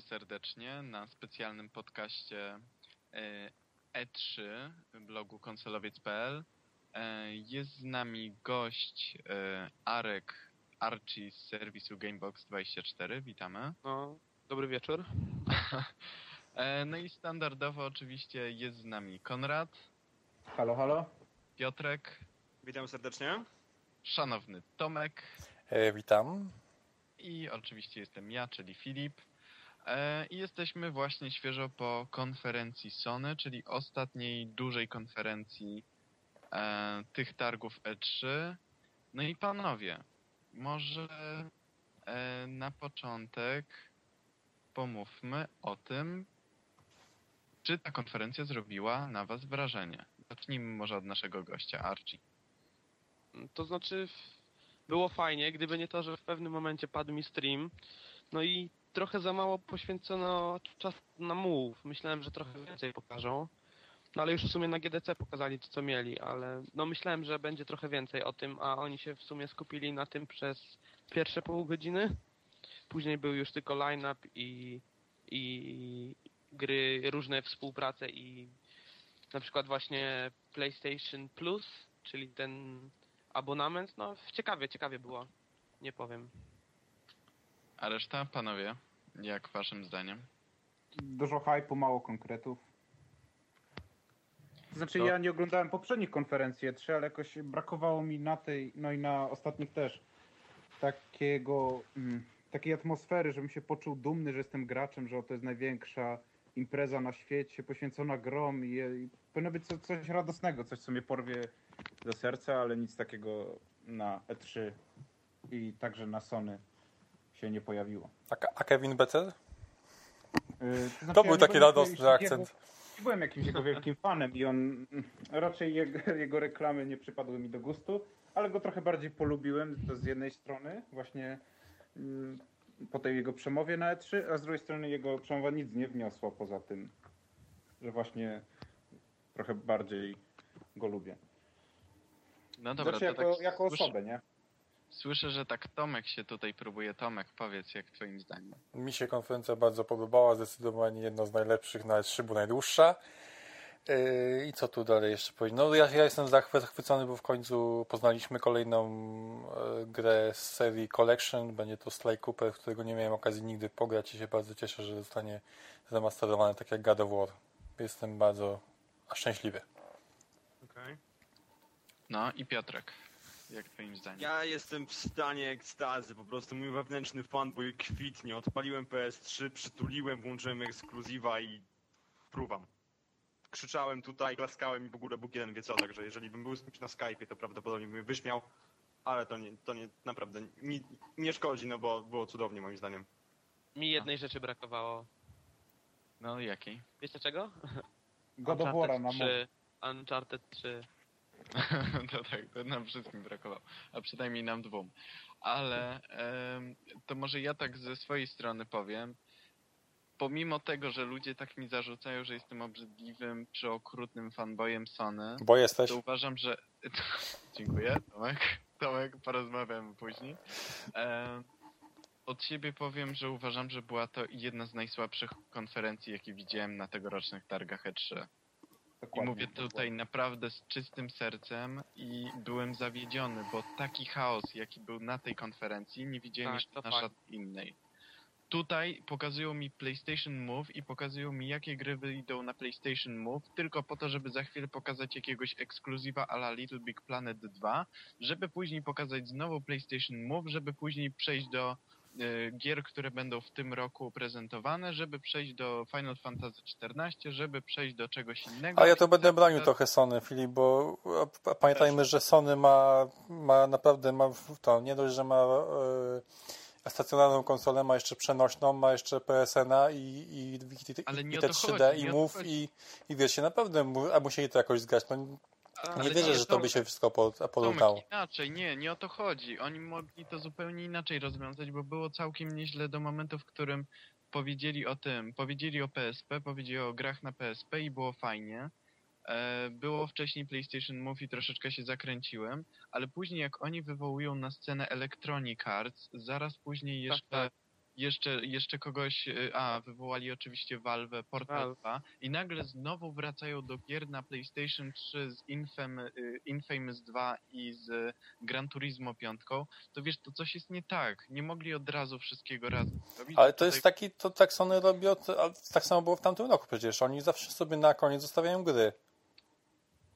Bardzo serdecznie na specjalnym podcaście e, E3 blogu konsolowiec.pl. E, Jest z nami gość e, Arek Archie z serwisu Gamebox24. Witamy. No, dobry wieczór. E, No i standardowo oczywiście jest z nami Konrad, Halo, halo. Piotrek, Witam serdecznie. szanowny Tomek E, witam. i oczywiście jestem ja, czyli Filip. E, I jesteśmy właśnie świeżo po konferencji Sony, czyli ostatniej dużej konferencji e, tych targów E3. No i panowie, może e, na początek pomówmy o tym, czy ta konferencja zrobiła na was wrażenie. Zacznijmy może od naszego gościa, Archie. To znaczy, było fajnie, gdyby nie to, że w pewnym momencie padł mi stream. No i trochę za mało poświęcono czas na move. Myślałem, że trochę więcej pokażą. No ale już w sumie na GDC pokazali to, co mieli, ale no myślałem, że będzie trochę więcej o tym, a oni się w sumie skupili na tym przez pierwsze pół godziny. Później był już tylko line-up i, i gry, różne współprace i na przykład właśnie PlayStation Plus, czyli ten abonament, no ciekawie, ciekawie było, nie powiem. A reszta, panowie, jak waszym zdaniem? Dużo hypu, mało konkretów. To znaczy, To- ja nie oglądałem poprzednich konferencji E3, ale jakoś brakowało mi na tej, no i na ostatnich też, takiego, mm, takiej atmosfery, żebym się poczuł dumny, że jestem graczem, że to jest największa impreza na świecie, poświęcona grom i, i powinno być co, coś radosnego, coś, co mnie porwie do serca, ale nic takiego na E3 i także na Sony się nie pojawiło. A, a Kevin Better? Yy, znaczy, To ja był taki radosny akcent. Jego, nie byłem jakimś jego wielkim fanem i on raczej jego, jego reklamy nie przypadły mi do gustu, ale go trochę bardziej polubiłem. To z jednej strony właśnie mm, po tej jego przemowie na E3, a z drugiej strony jego przemowa nic nie wniosła poza tym, że właśnie trochę bardziej go lubię. No dobra, znaczy to jako, tak jako osobę, nie? Słyszę, że tak Tomek się tutaj próbuje. Tomek, powiedz, jak twoim zdaniem? Mi się konferencja bardzo podobała, zdecydowanie jedna z najlepszych, nawet szybu najdłuższa. Yy, I co tu dalej jeszcze powiedzieć? No ja, ja jestem zachwy- zachwycony, bo w końcu poznaliśmy kolejną e, grę z serii Collection. Będzie to Sly Cooper, którego nie miałem okazji nigdy pograć i się bardzo cieszę, że zostanie zremasterowany tak jak God of War. Jestem bardzo szczęśliwy. Okay. No i Piotrek, jak twoim zdaniem? Ja jestem w stanie ekstazy, po prostu mój wewnętrzny fanboy kwitnie. Odpaliłem PS3, przytuliłem, włączyłem ekskluzywa i próbam. Krzyczałem tutaj, klaskałem i w ogóle Bóg jeden wie co, także jeżeli bym był z kimś na Skype'ie, to prawdopodobnie bym wyśmiał, ale to nie, to nie naprawdę nie, nie szkodzi, no bo było cudownie moim zdaniem. Mi jednej rzeczy brakowało. No jakiej? Wiecie czego? God of War'a na 3. Uncharted 3. to tak, to nam wszystkim brakowało, a przynajmniej nam dwóm. Ale to może ja tak ze swojej strony powiem. Pomimo tego, że ludzie tak mi zarzucają, że jestem obrzydliwym czy okrutnym fanbojem Sony, bo jesteś. to uważam, że... Dziękuję, Tomek. Tomek, porozmawiamy później. od siebie powiem, że uważam, że była to jedna z najsłabszych konferencji, jakie widziałem na tegorocznych targach E3. Dokładnie. I mówię tutaj naprawdę z czystym sercem i byłem zawiedziony, bo taki chaos, jaki był na tej konferencji, nie widziałem tak, jeszcze na innej. Tutaj pokazują mi PlayStation Move i pokazują mi, jakie gry wyjdą na PlayStation Move, tylko po to, żeby za chwilę pokazać jakiegoś ekskluzywa ala Little Big Planet 2, żeby później pokazać znowu PlayStation Move, żeby później przejść do gier, które będą w tym roku prezentowane, żeby przejść do Final Fantasy XIV, żeby przejść do czegoś innego. A ja to będę bronił tak- trochę Sony, Filip, bo pamiętajmy, że Sony ma, ma naprawdę, ma to nie dość, że ma e, stacjonarną konsolę, ma jeszcze przenośną, ma jeszcze PSN-a i, i, i, i, te to 3D chodzi, i to chodzi. i, i wiecie, naprawdę mu, a musieli to jakoś zgrać. No, Ale nie wierzę, że to by się wszystko po- porównało. Tomek, inaczej, nie, nie o to chodzi. Oni mogli to zupełnie inaczej rozwiązać, bo było całkiem nieźle do momentu, w którym powiedzieli o tym, powiedzieli o PSP, powiedzieli o grach na PSP i było fajnie. E, Było wcześniej PlayStation Move i troszeczkę się zakręciłem, ale później jak oni wywołują na scenę Electronic Arts, zaraz później Tak, jeszcze tak. Jeszcze, jeszcze kogoś, y, a wywołali oczywiście Valve Portal Valve. 2 i nagle znowu wracają do gier na PlayStation 3 z Infam, y, Infamous 2 i z Gran Turismo 5, to wiesz, to coś jest nie tak. Nie mogli od razu wszystkiego razem zrobić. Ale to Tutaj- jest taki, to tak Sony robi, od, a tak samo było w tamtym roku przecież. Oni zawsze sobie na koniec zostawiają gry.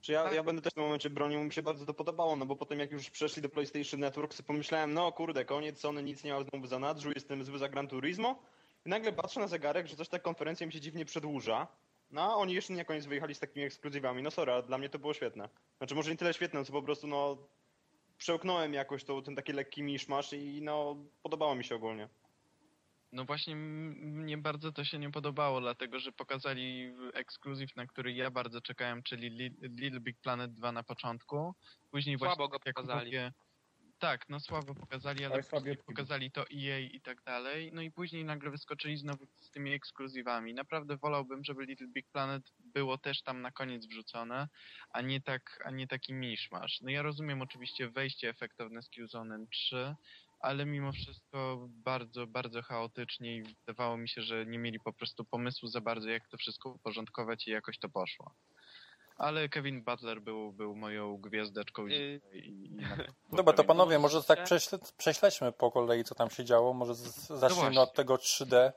Czy ja, ja będę też w tym momencie bronił, mi się bardzo to podobało, no bo potem jak już przeszli do PlayStation Network, sobie pomyślałem, no kurde, koniec, Sony nic nie ma znowu za nadrzu, jestem zły za Gran Turismo. I nagle patrzę na zegarek, że coś ta konferencja mi się dziwnie przedłuża. No, a oni jeszcze nie na koniec wyjechali z takimi ekskluzywami. No sorry, ale dla mnie to było świetne. Znaczy może nie tyle świetne, co po prostu no przełknąłem jakoś to, ten taki lekki miszmasz i no podobało mi się ogólnie. No właśnie mnie bardzo to się nie podobało, dlatego że pokazali ekskluzyw, na który ja bardzo czekałem, czyli Li- Little Big Planet 2 na początku. Później Słabo właśnie go jak pokazali. mówię, tak, no słabo pokazali, ale pokazali to EA i tak dalej. No i później nagle wyskoczyli znowu z tymi ekskluzywami. Naprawdę wolałbym, żeby Little Big Planet było też tam na koniec wrzucone, a nie tak, a nie taki miszmasz. No ja rozumiem oczywiście wejście efektowne z Killzone 3, ale mimo wszystko bardzo, bardzo chaotycznie i wydawało mi się, że nie mieli po prostu pomysłu za bardzo, jak to wszystko uporządkować i jakoś to poszło. Ale Kevin Butler był, był moją gwiazdeczką Yy. dzisiaj i, i na- Dobra, to panowie, no, może tak prześle, prześledźmy po kolei, co tam się działo. Może z, zacznijmy właśnie. od tego 3D.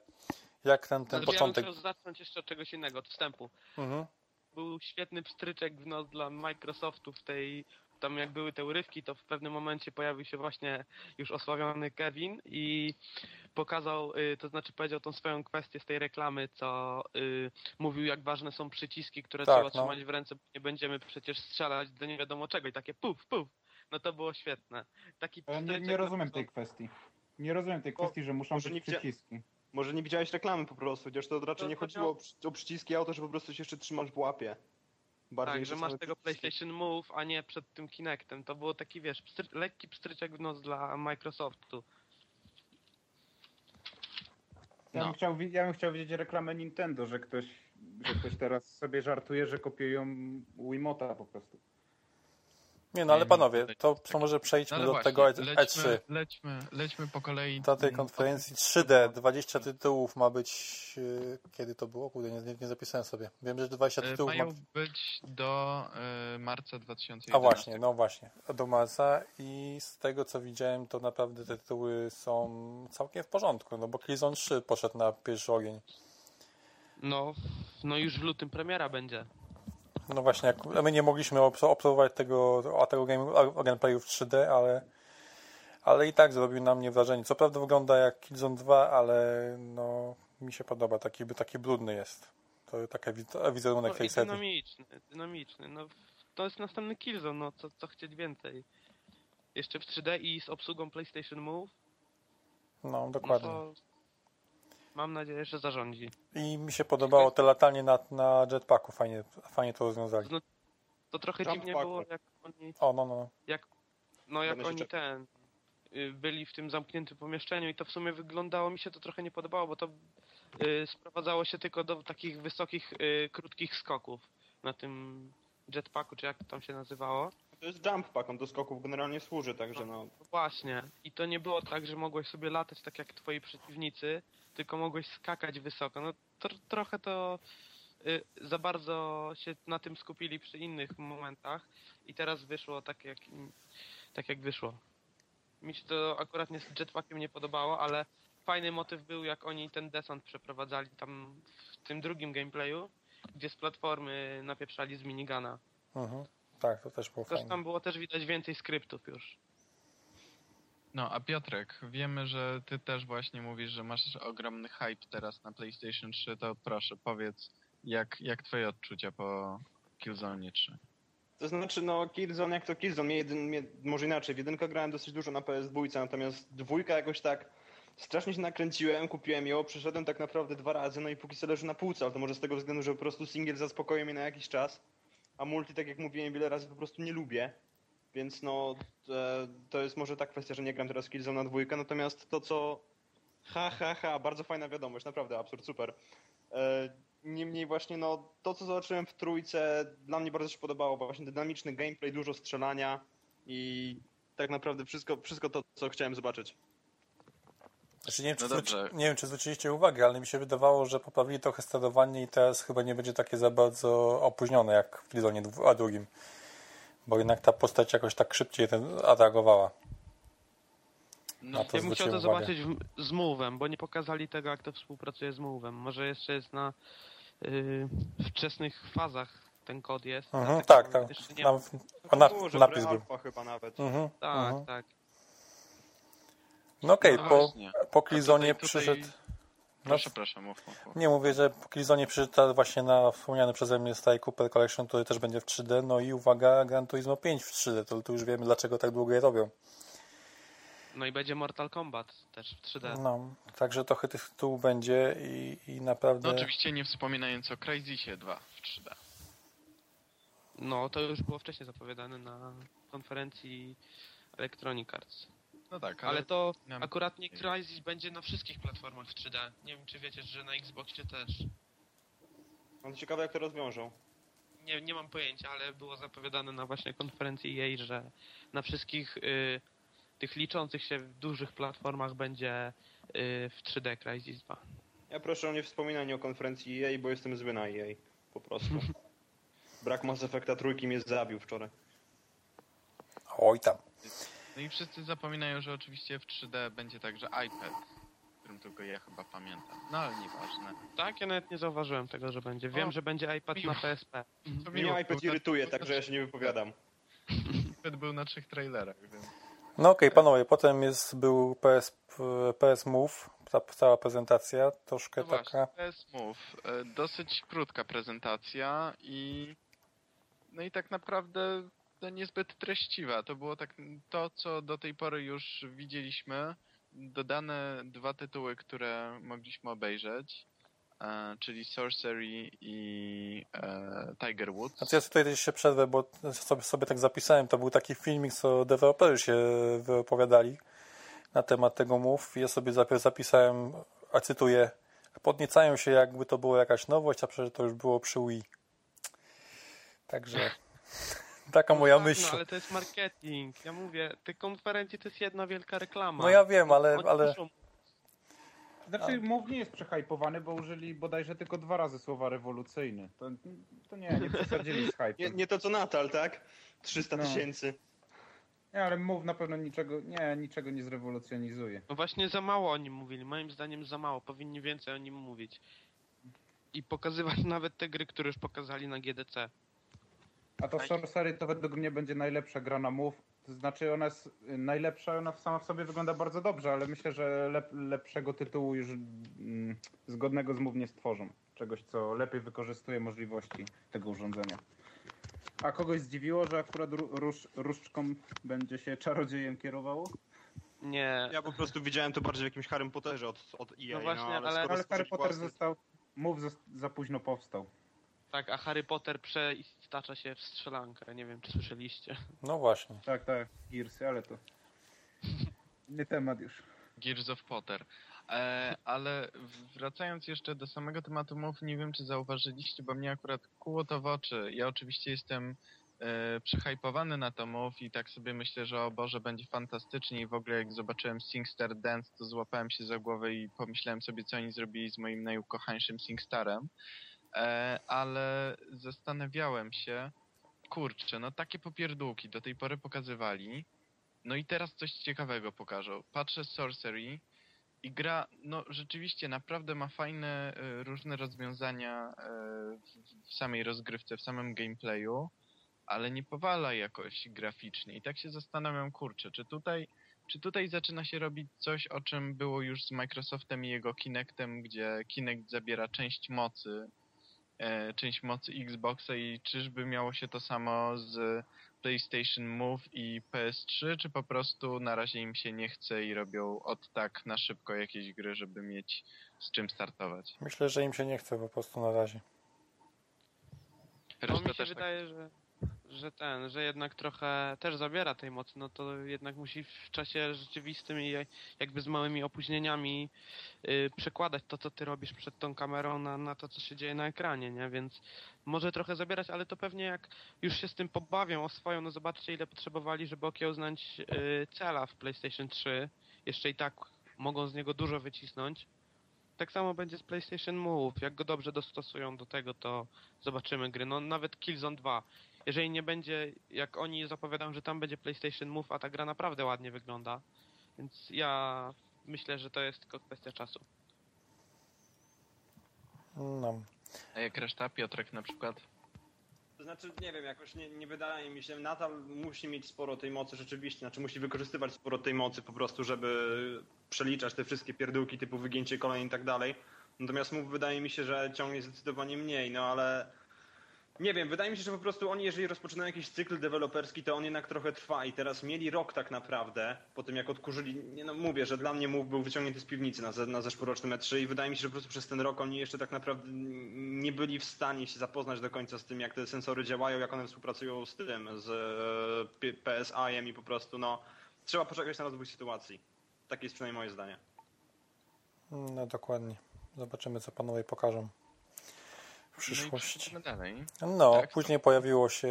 Jak ten, ten Ale początek... ja bym zacząć jeszcze od czegoś innego, od wstępu. Mhm. Był świetny pstryczek w nos dla Microsoftu w tej... Tam jak były te urywki, to w pewnym momencie pojawił się właśnie już osławiony Kevin i pokazał, y, to znaczy powiedział tą swoją kwestię z tej reklamy, co y, mówił jak ważne są przyciski, które Tak, trzeba no. trzymać w ręce, bo nie będziemy przecież strzelać do nie wiadomo czego i takie puf, puf. No to było świetne. Taki Ja nie, nie rozumiem tej kwestii. Nie rozumiem tej kwestii, że muszą być przyciski. Może nie widziałeś reklamy po prostu, chociaż to raczej To nie chodzi chodziło o- o, przy- o przyciski, a o to, że po prostu się jeszcze trzymasz w łapie. Bardziej Tak, że masz tego. PlayStation Move, a nie przed tym Kinectem. To było taki, wiesz, pstry lekki pstryczek w nos dla Microsoftu. Ja, No. bym chciał, wi- ja bym chciał widzieć reklamę Nintendo, że ktoś, że ktoś teraz sobie żartuje, że kopiują Wiimota po prostu. Nie no, ale panowie, to może No przejdźmy ale do właśnie, tego E- lećmy, E3. lećmy, lećmy po kolei. Do tej konferencji 3D, 20 tytułów ma być... yy, Kiedy to było? Kurde, nie, nie zapisałem sobie. Wiem, że 20 e, tytułów ma... Mają być do e, marca 2011. A właśnie, no właśnie, do marca i z tego co widziałem, to naprawdę te tytuły są całkiem w porządku, no bo Killzone 3 poszedł na pierwszy ogień. No, no już w lutym premiera będzie. No właśnie, jak, my nie mogliśmy obs- obserwować tego, tego gameplayu w 3D, ale, ale i tak zrobił na mnie wrażenie. Co prawda wygląda jak Killzone 2, ale no, mi się podoba, taki, taki brudny jest. To taka wi- wizerunek No, tej serii. dynamiczny, dynamiczny. No, to jest następny Killzone, no co, co chcieć więcej. Jeszcze w 3D i z obsługą PlayStation Move. No, No dokładnie. to mam nadzieję, że zarządzi. I mi się podobało te latanie na, na jetpacku, fajnie, fajnie to rozwiązali. No, to trochę Jump dziwnie packu. było, jak oni, O, no, no. no jak Będę się oni ten y, byli w tym zamkniętym pomieszczeniu i to w sumie wyglądało mi się to trochę nie podobało, bo to y, sprowadzało się tylko do takich wysokich, y, krótkich skoków na tym jetpacku, czy jak to tam się nazywało. To jest jump pack, on do skoków generalnie służy, także no. No Właśnie. I to nie było tak, że mogłeś sobie latać tak jak twoi przeciwnicy, tylko mogłeś skakać wysoko. No tr- trochę to y, za bardzo się na tym skupili przy innych momentach i teraz wyszło tak jak, tak jak wyszło. Mi się to akurat nie z jetpackiem nie podobało, ale fajny motyw był jak oni ten desant przeprowadzali tam w tym drugim gameplayu, gdzie z platformy napieprzali z minigana. Mhm. Tak, to też było fajne. tam było też widać więcej skryptów już. No, a Piotrek, wiemy, że ty też właśnie mówisz, że masz ogromny hype teraz na PlayStation 3, to proszę, powiedz, jak, jak twoje odczucia po Killzone 3? To znaczy, no, Killzone jak to Killzone, mnie jedyn, mnie, może inaczej, w jedynkę grałem dosyć dużo na PS2, natomiast dwójka jakoś tak strasznie się nakręciłem, kupiłem ją, przeszedłem tak naprawdę dwa razy, no i póki co leży na półce, ale to może z tego względu, że po prostu singiel zaspokoił mnie na jakiś czas, a multi, tak jak mówiłem wiele razy, po prostu nie lubię, więc no, e, to jest może ta kwestia, że nie gram teraz Killzone na dwójkę, natomiast to co, ha, ha, ha, bardzo fajna wiadomość, naprawdę, absurd, super. E, Niemniej właśnie no, to, co zobaczyłem w trójce, dla mnie bardzo się podobało. Właśnie dynamiczny gameplay, dużo strzelania i tak naprawdę wszystko, wszystko to, co chciałem zobaczyć. Znaczy, nie, wiem, czy No zwróci, nie wiem, czy zwróciliście uwagę, ale mi się wydawało, że poprawili trochę sterowanie i teraz chyba nie będzie takie za bardzo opóźnione jak w Lizonie dwu- a drugim. Bo jednak ta postać jakoś tak szybciej ten reagowała. No, Ja bym chciał to uwagę. zobaczyć z Move'em, bo nie pokazali tego, jak to współpracuje z Move'em. Może jeszcze jest na yy, wczesnych fazach ten kod jest. Mhm, tak, tak. Jeszcze nie... Tam, a na, napis był. chyba nawet. Mhm, Tak, mhm. tak. No okej, No po, po Klizonie tutaj- tutaj- przyszedł... No, Proszę, proszę, mów, mów, mów. nie mówię, że po Klizonie przyszedł właśnie na wspomniany przeze mnie Sly Cooper Collection, który też będzie w 3D. No i uwaga, Gran Turismo 5 w 3D. To, to już wiemy, dlaczego tak długo je robią. No i będzie Mortal Kombat też w 3D. No, także trochę tych tytułów będzie i, i naprawdę... No oczywiście nie wspominając o Crysisie 2 w 3D. No, to już było wcześniej zapowiadane na konferencji Electronic Arts. No tak, Ale, ale, to nam- akurat nie Crysis będzie na wszystkich platformach w 3D. Nie wiem, czy wiecie, że na Xboxie też. No to ciekawe jak to rozwiążą. Nie, nie mam pojęcia, ale było zapowiadane na właśnie konferencji jej, że na wszystkich y, tych liczących się w dużych platformach będzie y, w 3D Crysis 2. Ja proszę o nie wspominanie o konferencji EA, bo jestem zły na EA. Po prostu. Brak Mass Effecta trójki mnie zabił wczoraj. Oj tam. No i wszyscy zapominają, że oczywiście w 3D będzie także iPad, którym tylko ja chyba pamiętam. No ale nieważne. Tak, ja nawet nie zauważyłem tego, że będzie. Wiem, O, że będzie iPad miło. na PSP. To Mnie miło, iPad był na- irytuje, także ja się nie wypowiadam. iPad był na trzech trailerach, więc... No okej, panowie, potem jest, był PS, PS Move, ta cała prezentacja, troszkę No właśnie, taka... PS Move. E, Dosyć krótka prezentacja i... No i tak naprawdę no, niezbyt treściwa. To było tak to, co do tej pory już widzieliśmy. Dodane dwa tytuły, które mogliśmy obejrzeć, e, czyli Sorcery i e, Tiger Woods. Znaczy ja tutaj też się przerwę, bo sobie, sobie tak zapisałem, to był taki filmik, co deweloperzy się wypowiadali na temat tego Move. Ja sobie zapi- zapisałem, a cytuję, podniecają się jakby to było jakaś nowość, a przecież to już było przy Wii. Także taka moja tak, myśl. No, ale to jest marketing. Ja mówię, te konferencje to jest jedna wielka reklama. No ja wiem, ale, ale Znaczy, Move nie jest przehypowany, bo użyli bodajże tylko dwa razy słowa rewolucyjny. To, to nie, nie przesadzili z hype'em. Nie, nie to co Natal, tak? 300 No. tysięcy. Nie, ale Move na pewno niczego, nie, niczego nie zrewolucjonizuje. No właśnie za mało o nim mówili. Moim zdaniem za mało. Powinni więcej o nim mówić. I pokazywać nawet te gry, które już pokazali na GDC. A to Sorcery to według mnie będzie najlepsza gra na Move. To znaczy ona jest najlepsza, ona sama w sobie wygląda bardzo dobrze, ale myślę, że lep, lepszego tytułu już mm, zgodnego z Move nie stworzą. Czegoś, co lepiej wykorzystuje możliwości tego urządzenia. A kogoś zdziwiło, że akurat ró- róż, różdżką będzie się czarodziejem kierowało? Nie. Ja po prostu widziałem to bardziej w jakimś Harry Potterze od, od EA, No właśnie, ale- skoro Ale Harry Potter własny- został... Move zos- za późno powstał. Tak, a Harry Potter przeistacza się w strzelankę. Nie wiem, czy słyszeliście. no właśnie. Tak, tak, Gearsy, ale to... Inny temat już. Gears of Potter. E, ale wracając jeszcze do samego tematu mów, nie wiem czy zauważyliście, bo mnie akurat kuło to w oczy. Ja oczywiście jestem e, przyhypowany na to mów i tak sobie myślę, że o Boże będzie fantastycznie i w ogóle jak zobaczyłem SingStar Dance, to złapałem się za głowę i pomyślałem sobie, co oni zrobili z moim najukochańszym SingStarem. E, ale zastanawiałem się, kurczę, no takie popierdółki do tej pory pokazywali, no i teraz coś ciekawego pokażą. Patrzę Sorcery i gra, no rzeczywiście naprawdę ma fajne y, różne rozwiązania w, w samej rozgrywce, w samym gameplayu, ale nie powala jakoś graficznie. I tak się zastanawiam, kurczę, czy tutaj, czy tutaj zaczyna się robić coś, o czym było już z Microsoftem i jego Kinectem, gdzie Kinect zabiera część mocy, e, część mocy Xboxa i czyżby miało się to samo z PlayStation Move i PS3, czy po prostu na razie im się nie chce i robią od tak na szybko jakieś gry, żeby mieć z czym startować? Myślę, że im się nie chce po prostu na razie. No Reszta mi się też tak wydaje, że, że ten, że jednak trochę też zabiera tej mocy, no to jednak musi w czasie rzeczywistym i jakby z małymi opóźnieniami y, przekładać to, co ty robisz przed tą kamerą na, na to, co się dzieje na ekranie, nie? Więc może trochę zabierać, ale to pewnie jak już się z tym pobawią, oswoją, no zobaczcie ile potrzebowali, żeby okiełznać y, cela w PlayStation 3. Jeszcze i tak mogą z niego dużo wycisnąć. Tak samo będzie z PlayStation Move. Jak go dobrze dostosują do tego, to zobaczymy gry. No nawet Killzone 2. Jeżeli nie będzie, jak oni zapowiadają, że tam będzie PlayStation Move, a ta gra naprawdę ładnie wygląda. Więc ja myślę, że to jest tylko kwestia czasu. No. A jak reszta, Piotrek na przykład? To znaczy, nie wiem, jakoś nie, nie wydaje mi się, nadal musi mieć sporo tej mocy rzeczywiście, znaczy musi wykorzystywać sporo tej mocy po prostu, żeby przeliczać te wszystkie pierdółki typu wygięcie kolei i tak dalej. Natomiast mów wydaje mi się, że ciągnie zdecydowanie mniej, no ale nie wiem, wydaje mi się, że po prostu oni, jeżeli rozpoczynają jakiś cykl deweloperski, to on jednak trochę trwa i teraz mieli rok tak naprawdę, po tym jak odkurzyli, nie no mówię, że dla mnie mów był wyciągnięty z piwnicy na, na zeszłorocznym E3 i wydaje mi się, że po prostu przez ten rok oni jeszcze tak naprawdę nie byli w stanie się zapoznać do końca z tym, jak te sensory działają, jak one współpracują z tym, z e, PSI-em i po prostu no, trzeba poczekać na rozwój sytuacji. Takie jest przynajmniej moje zdanie. no dokładnie. Zobaczymy, co panowie pokażą w No dalej. No, Tak, później pojawiło się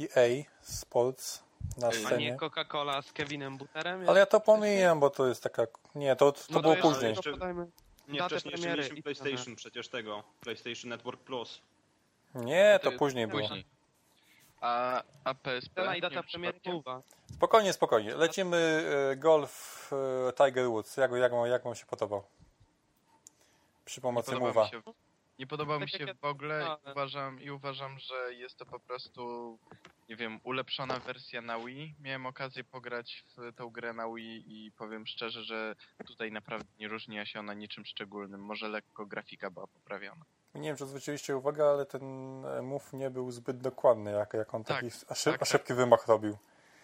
EA Sports na Ej, A nie scenie. Coca-Cola z Kevinem Butterem? Ale ja to pomijam, bo to jest taka... Nie, to, to No było jeszcze- później. podajmy Nie, wcześniej jeszcze mieliśmy i PlayStation przecież tego, PlayStation Network Plus. Nie, to To później było. Później. A, a PSP? Cena i data premiery. Spokojnie, spokojnie. Lecimy e, golf e, Tiger Woods. Jak, jak, wam- jak wam się podobał? Przy pomocy podoba Mowa. mi się, nie podoba mi Tak się w ogóle i uważam, i uważam, że jest to po prostu, nie wiem, ulepszona wersja na Wii. Miałem okazję pograć w tą grę na Wii i powiem szczerze, że tutaj naprawdę nie różni się ona niczym szczególnym. Może lekko grafika była poprawiona. Nie wiem, czy zwróciliście uwagę, ale ten move nie był zbyt dokładny, jak, jak on Tak, taki a szyb, tak, a szybki wymach robił.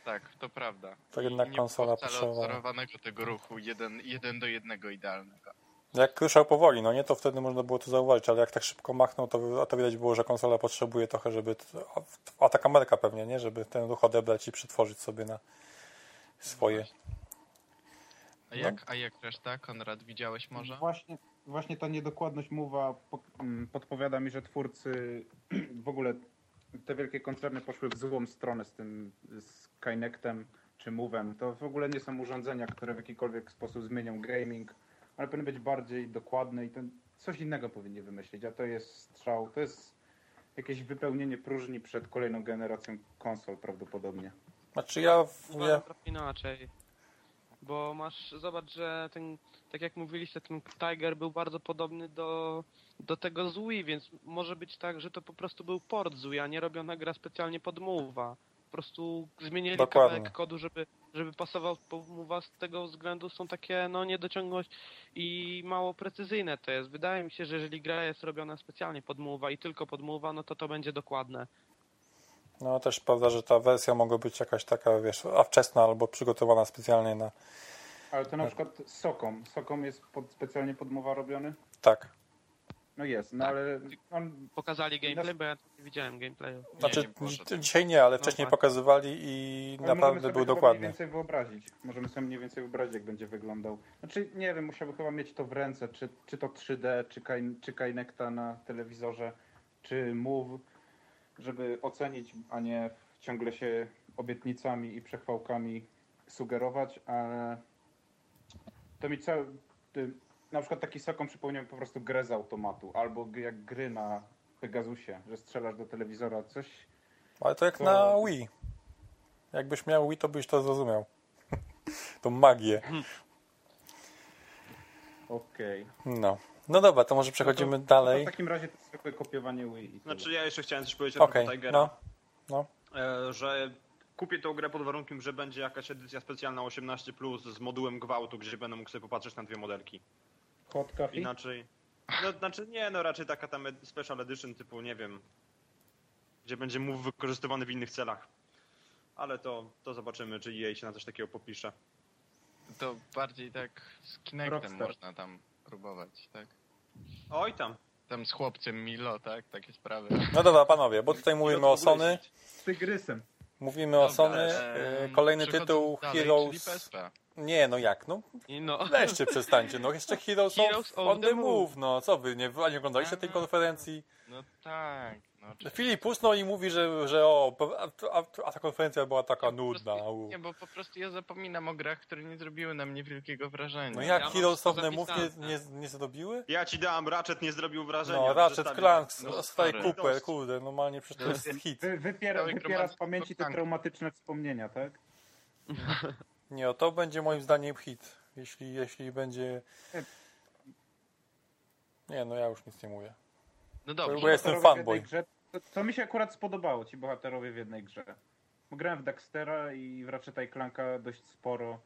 Tak, to prawda. To I jednak nie konsola było wcale tego ruchu jeden, jeden do jednego idealnego. Jak ruszał powoli, no nie, to wtedy można było to zauważyć, ale jak tak szybko machnął, to, a to widać było, że konsola potrzebuje trochę, żeby... A, ta kamerka pewnie, nie? Żeby ten ruch odebrać i przetworzyć sobie na swoje. A No. jak, a jak reszta? Konrad, widziałeś może? Właśnie, właśnie ta niedokładność mowa mm, podpowiada mi, że twórcy w ogóle te wielkie koncerny poszły w złą stronę z tym z Kinectem czy Move'em. To w ogóle nie są urządzenia, które w jakikolwiek sposób zmienią gaming, ale powinny być bardziej dokładne i ten, coś innego powinni wymyślić, a to jest strzał, to jest jakieś wypełnienie próżni przed kolejną generacją konsol prawdopodobnie. Znaczy ja... Uważam ja trochę inaczej. Bo masz, zobacz, że ten, tak jak mówiliście, ten Tiger był bardzo podobny do, do tego z Wii, więc może być tak, że to po prostu był port z Wii, a nie robiona gra specjalnie pod Move'a. Po prostu zmienili Dokładnie. kawałek kodu, żeby, żeby pasował pod Move'a, z tego względu są takie, no, niedociągłość i mało precyzyjne to jest. Wydaje mi się, że jeżeli gra jest robiona specjalnie pod Move'a i tylko pod Move'a, no to to będzie dokładne. No też prawda, że ta wersja mogła być jakaś taka, wiesz, a wczesna albo przygotowana specjalnie na... Ale to na przykład Sokom. Sokom jest pod, specjalnie pod mowa robiony? Tak. No jest, no Tak. ale on Pokazali gameplay, bo ja nie widziałem gameplayu. Znaczy, nie dzisiaj nie, ale No wcześniej właśnie. pokazywali i Ale możemy naprawdę sobie był dokładny. mniej więcej wyobrazić. Możemy sobie mniej więcej wyobrazić, jak będzie wyglądał. Znaczy, nie wiem, musiałby chyba mieć to w ręce, czy, czy to 3D, czy, Kin- czy Kinecta na telewizorze, czy Move, żeby ocenić, a nie ciągle się obietnicami i przechwałkami sugerować, ale to mi cały... Na przykład taki Sokom przypomniał mi po prostu grę z automatu, albo jak gry na Pegasusie, że strzelasz do telewizora, coś... Ale to jak To- na Wii. Jakbyś miał Wii, to byś to zrozumiał. Tą magię. Okej. No. No dobra, to może przechodzimy No to- dalej. To w takim razie to jest zwykłe kopiowanie Wii. Znaczy ja jeszcze chciałem coś powiedzieć okay, Tigera. no. No. E, że kupię tą grę pod warunkiem, że będzie jakaś edycja specjalna 18 plus z modułem gwałtu, gdzie będę mógł sobie popatrzeć na dwie modelki. Hot coffee? Inaczej. No znaczy nie, no raczej taka tam special edition typu, nie wiem, gdzie będzie move wykorzystywany w innych celach. Ale to, to zobaczymy, czy EA się na coś takiego popisze. To bardziej tak z Kinectem Rockstar. można tam próbować, tak? Oj tam. Tam z chłopcem Milo, tak? Takie sprawy. No dobra, panowie, bo tutaj mówimy o Sony. Z tygrysem. Mówimy o Dobra, Sony. em, e, Kolejny tytuł dalej, Heroes. Nie, no jak? No I no, weźcie, przestańcie. No jeszcze Heroes, Heroes of on the the Move. No co wy, nie, nie oglądaliście tej konferencji? No tak. No, oczywiście. Filip usnął i mówi, że, że o, a, a, ta konferencja była taka nudna. prostu-. Nie, bo po prostu ja zapominam o grach, które nie zrobiły na mnie wielkiego wrażenia. No Ja jak mam Heroes of the Move nie, nie, nie zrobiły? Ja ci dam, Ratchet nie zrobił wrażenia. No, Ratchet. Clank, No, no, stary. Cooper, kurde, normalnie przecież to jest hit. Wy, wypiera, wypiera z pamięci te traumatyczne wspomnienia, tak? Nie, o, to będzie moim zdaniem hit. Jeśli, jeśli będzie... Nie, no ja już nic nie mówię. No dobrze. Bo jestem Bohaterowie w fanboy. grze, to, to mi się akurat spodobało, ci bohaterowie w jednej grze. Grałem w Daxtera i w Ratcheta i Clanka dość sporo.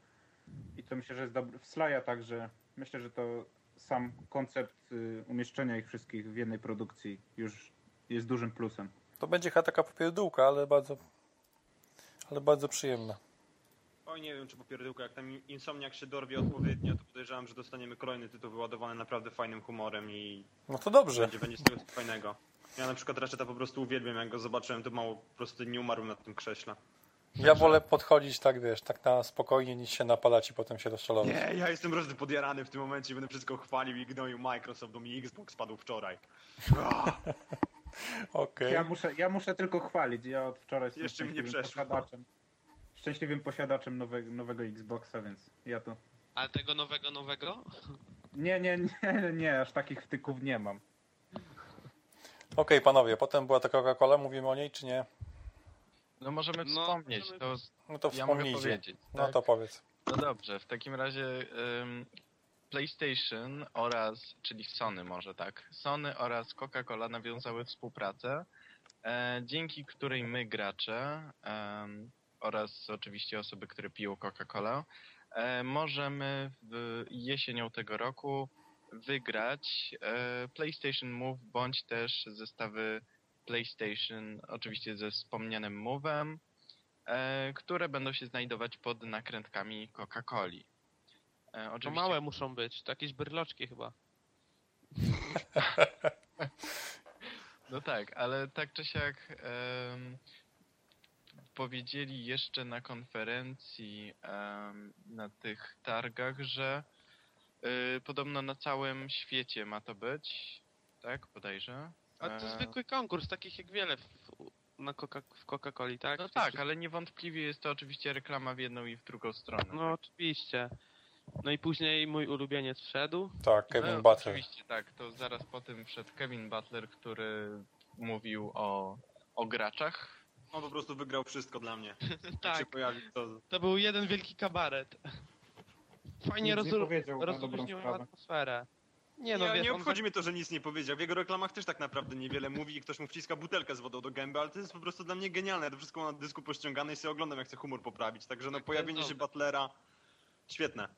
I to myślę, że jest dobry. W Slaja także. Myślę, że to sam koncept y, umieszczenia ich wszystkich w jednej produkcji już jest dużym plusem. To będzie chyba taka popierdółka, ale bardzo... Ale bardzo przyjemna. Oj, nie wiem, czy popierdółka, jak tam Insomniak się dorwie odpowiednio, to podejrzewam, że dostaniemy kolejny tytuł wyładowany naprawdę fajnym humorem i No to dobrze. będzie, będzie z tego coś fajnego. Ja na przykład Ratcheta po prostu uwielbiam, jak go zobaczyłem, to mało po prostu nie umarłem na tym krześle. Ja wolę podchodzić tak, wiesz, tak na spokojnie, niż się napalać i potem się rozczalować. Nie, ja jestem rozdy podjarany w tym momencie, będę wszystko chwalił i gnoił Microsoft, bo mi Xbox padł wczoraj. Okej. Ja, muszę, ja muszę tylko chwalić. Ja od wczoraj jestem Jeszcze mi nie przeszło. posiadaczem. Szczęśliwym posiadaczem nowego, nowego Xboxa, więc ja to. ale tego nowego, nowego? Nie, nie, nie, nie, aż takich wtyków nie mam. Okej, panowie, potem była ta Coca-Cola, mówimy o niej, czy nie? No możemy No, wspomnieć, to No to ja mogę wspomnijcie. powiedzieć. No tak? to powiedz. No dobrze, w takim razie ym, PlayStation oraz, czyli Sony może tak, Sony oraz Coca-Cola nawiązały współpracę, e, dzięki której my gracze em, oraz oczywiście osoby, które piją Coca-Colę, e, możemy w jesienią tego roku wygrać e, PlayStation Move bądź też zestawy PlayStation, oczywiście ze wspomnianym Move'em, e, które będą się znajdować pod nakrętkami Coca-Coli. E, To oczywiście, małe muszą być, to jakieś bryloczki chyba. No tak, ale tak czy siak powiedzieli jeszcze na konferencji na tych targach, że y, podobno na całym świecie ma to być, tak, bodajże. A to E, zwykły konkurs, takich jak wiele w, na Coca, w Coca-Coli, tak? No tak, ale niewątpliwie jest to oczywiście reklama w jedną i w drugą stronę. No oczywiście. No i później mój ulubieniec wszedł. Tak, Kevin no, Butler. Oczywiście tak, to zaraz po tym wszedł Kevin Butler, który mówił o, o graczach. On po prostu wygrał wszystko dla mnie. Tak, pojawił, to... to był jeden wielki kabaret. Fajnie rozluźnił sprawę. atmosferę. Nie no, nie, wiesz, nie on obchodzi mnie to, że nic nie powiedział. W jego reklamach też tak naprawdę niewiele mówi i ktoś mu wciska butelkę z wodą do gęby, ale to jest po prostu dla mnie genialne. Ja to wszystko mam na dysku pościągane i sobie oglądam, jak chcę humor poprawić. Także no Tak, pojawienie jest się. Butlera, świetne.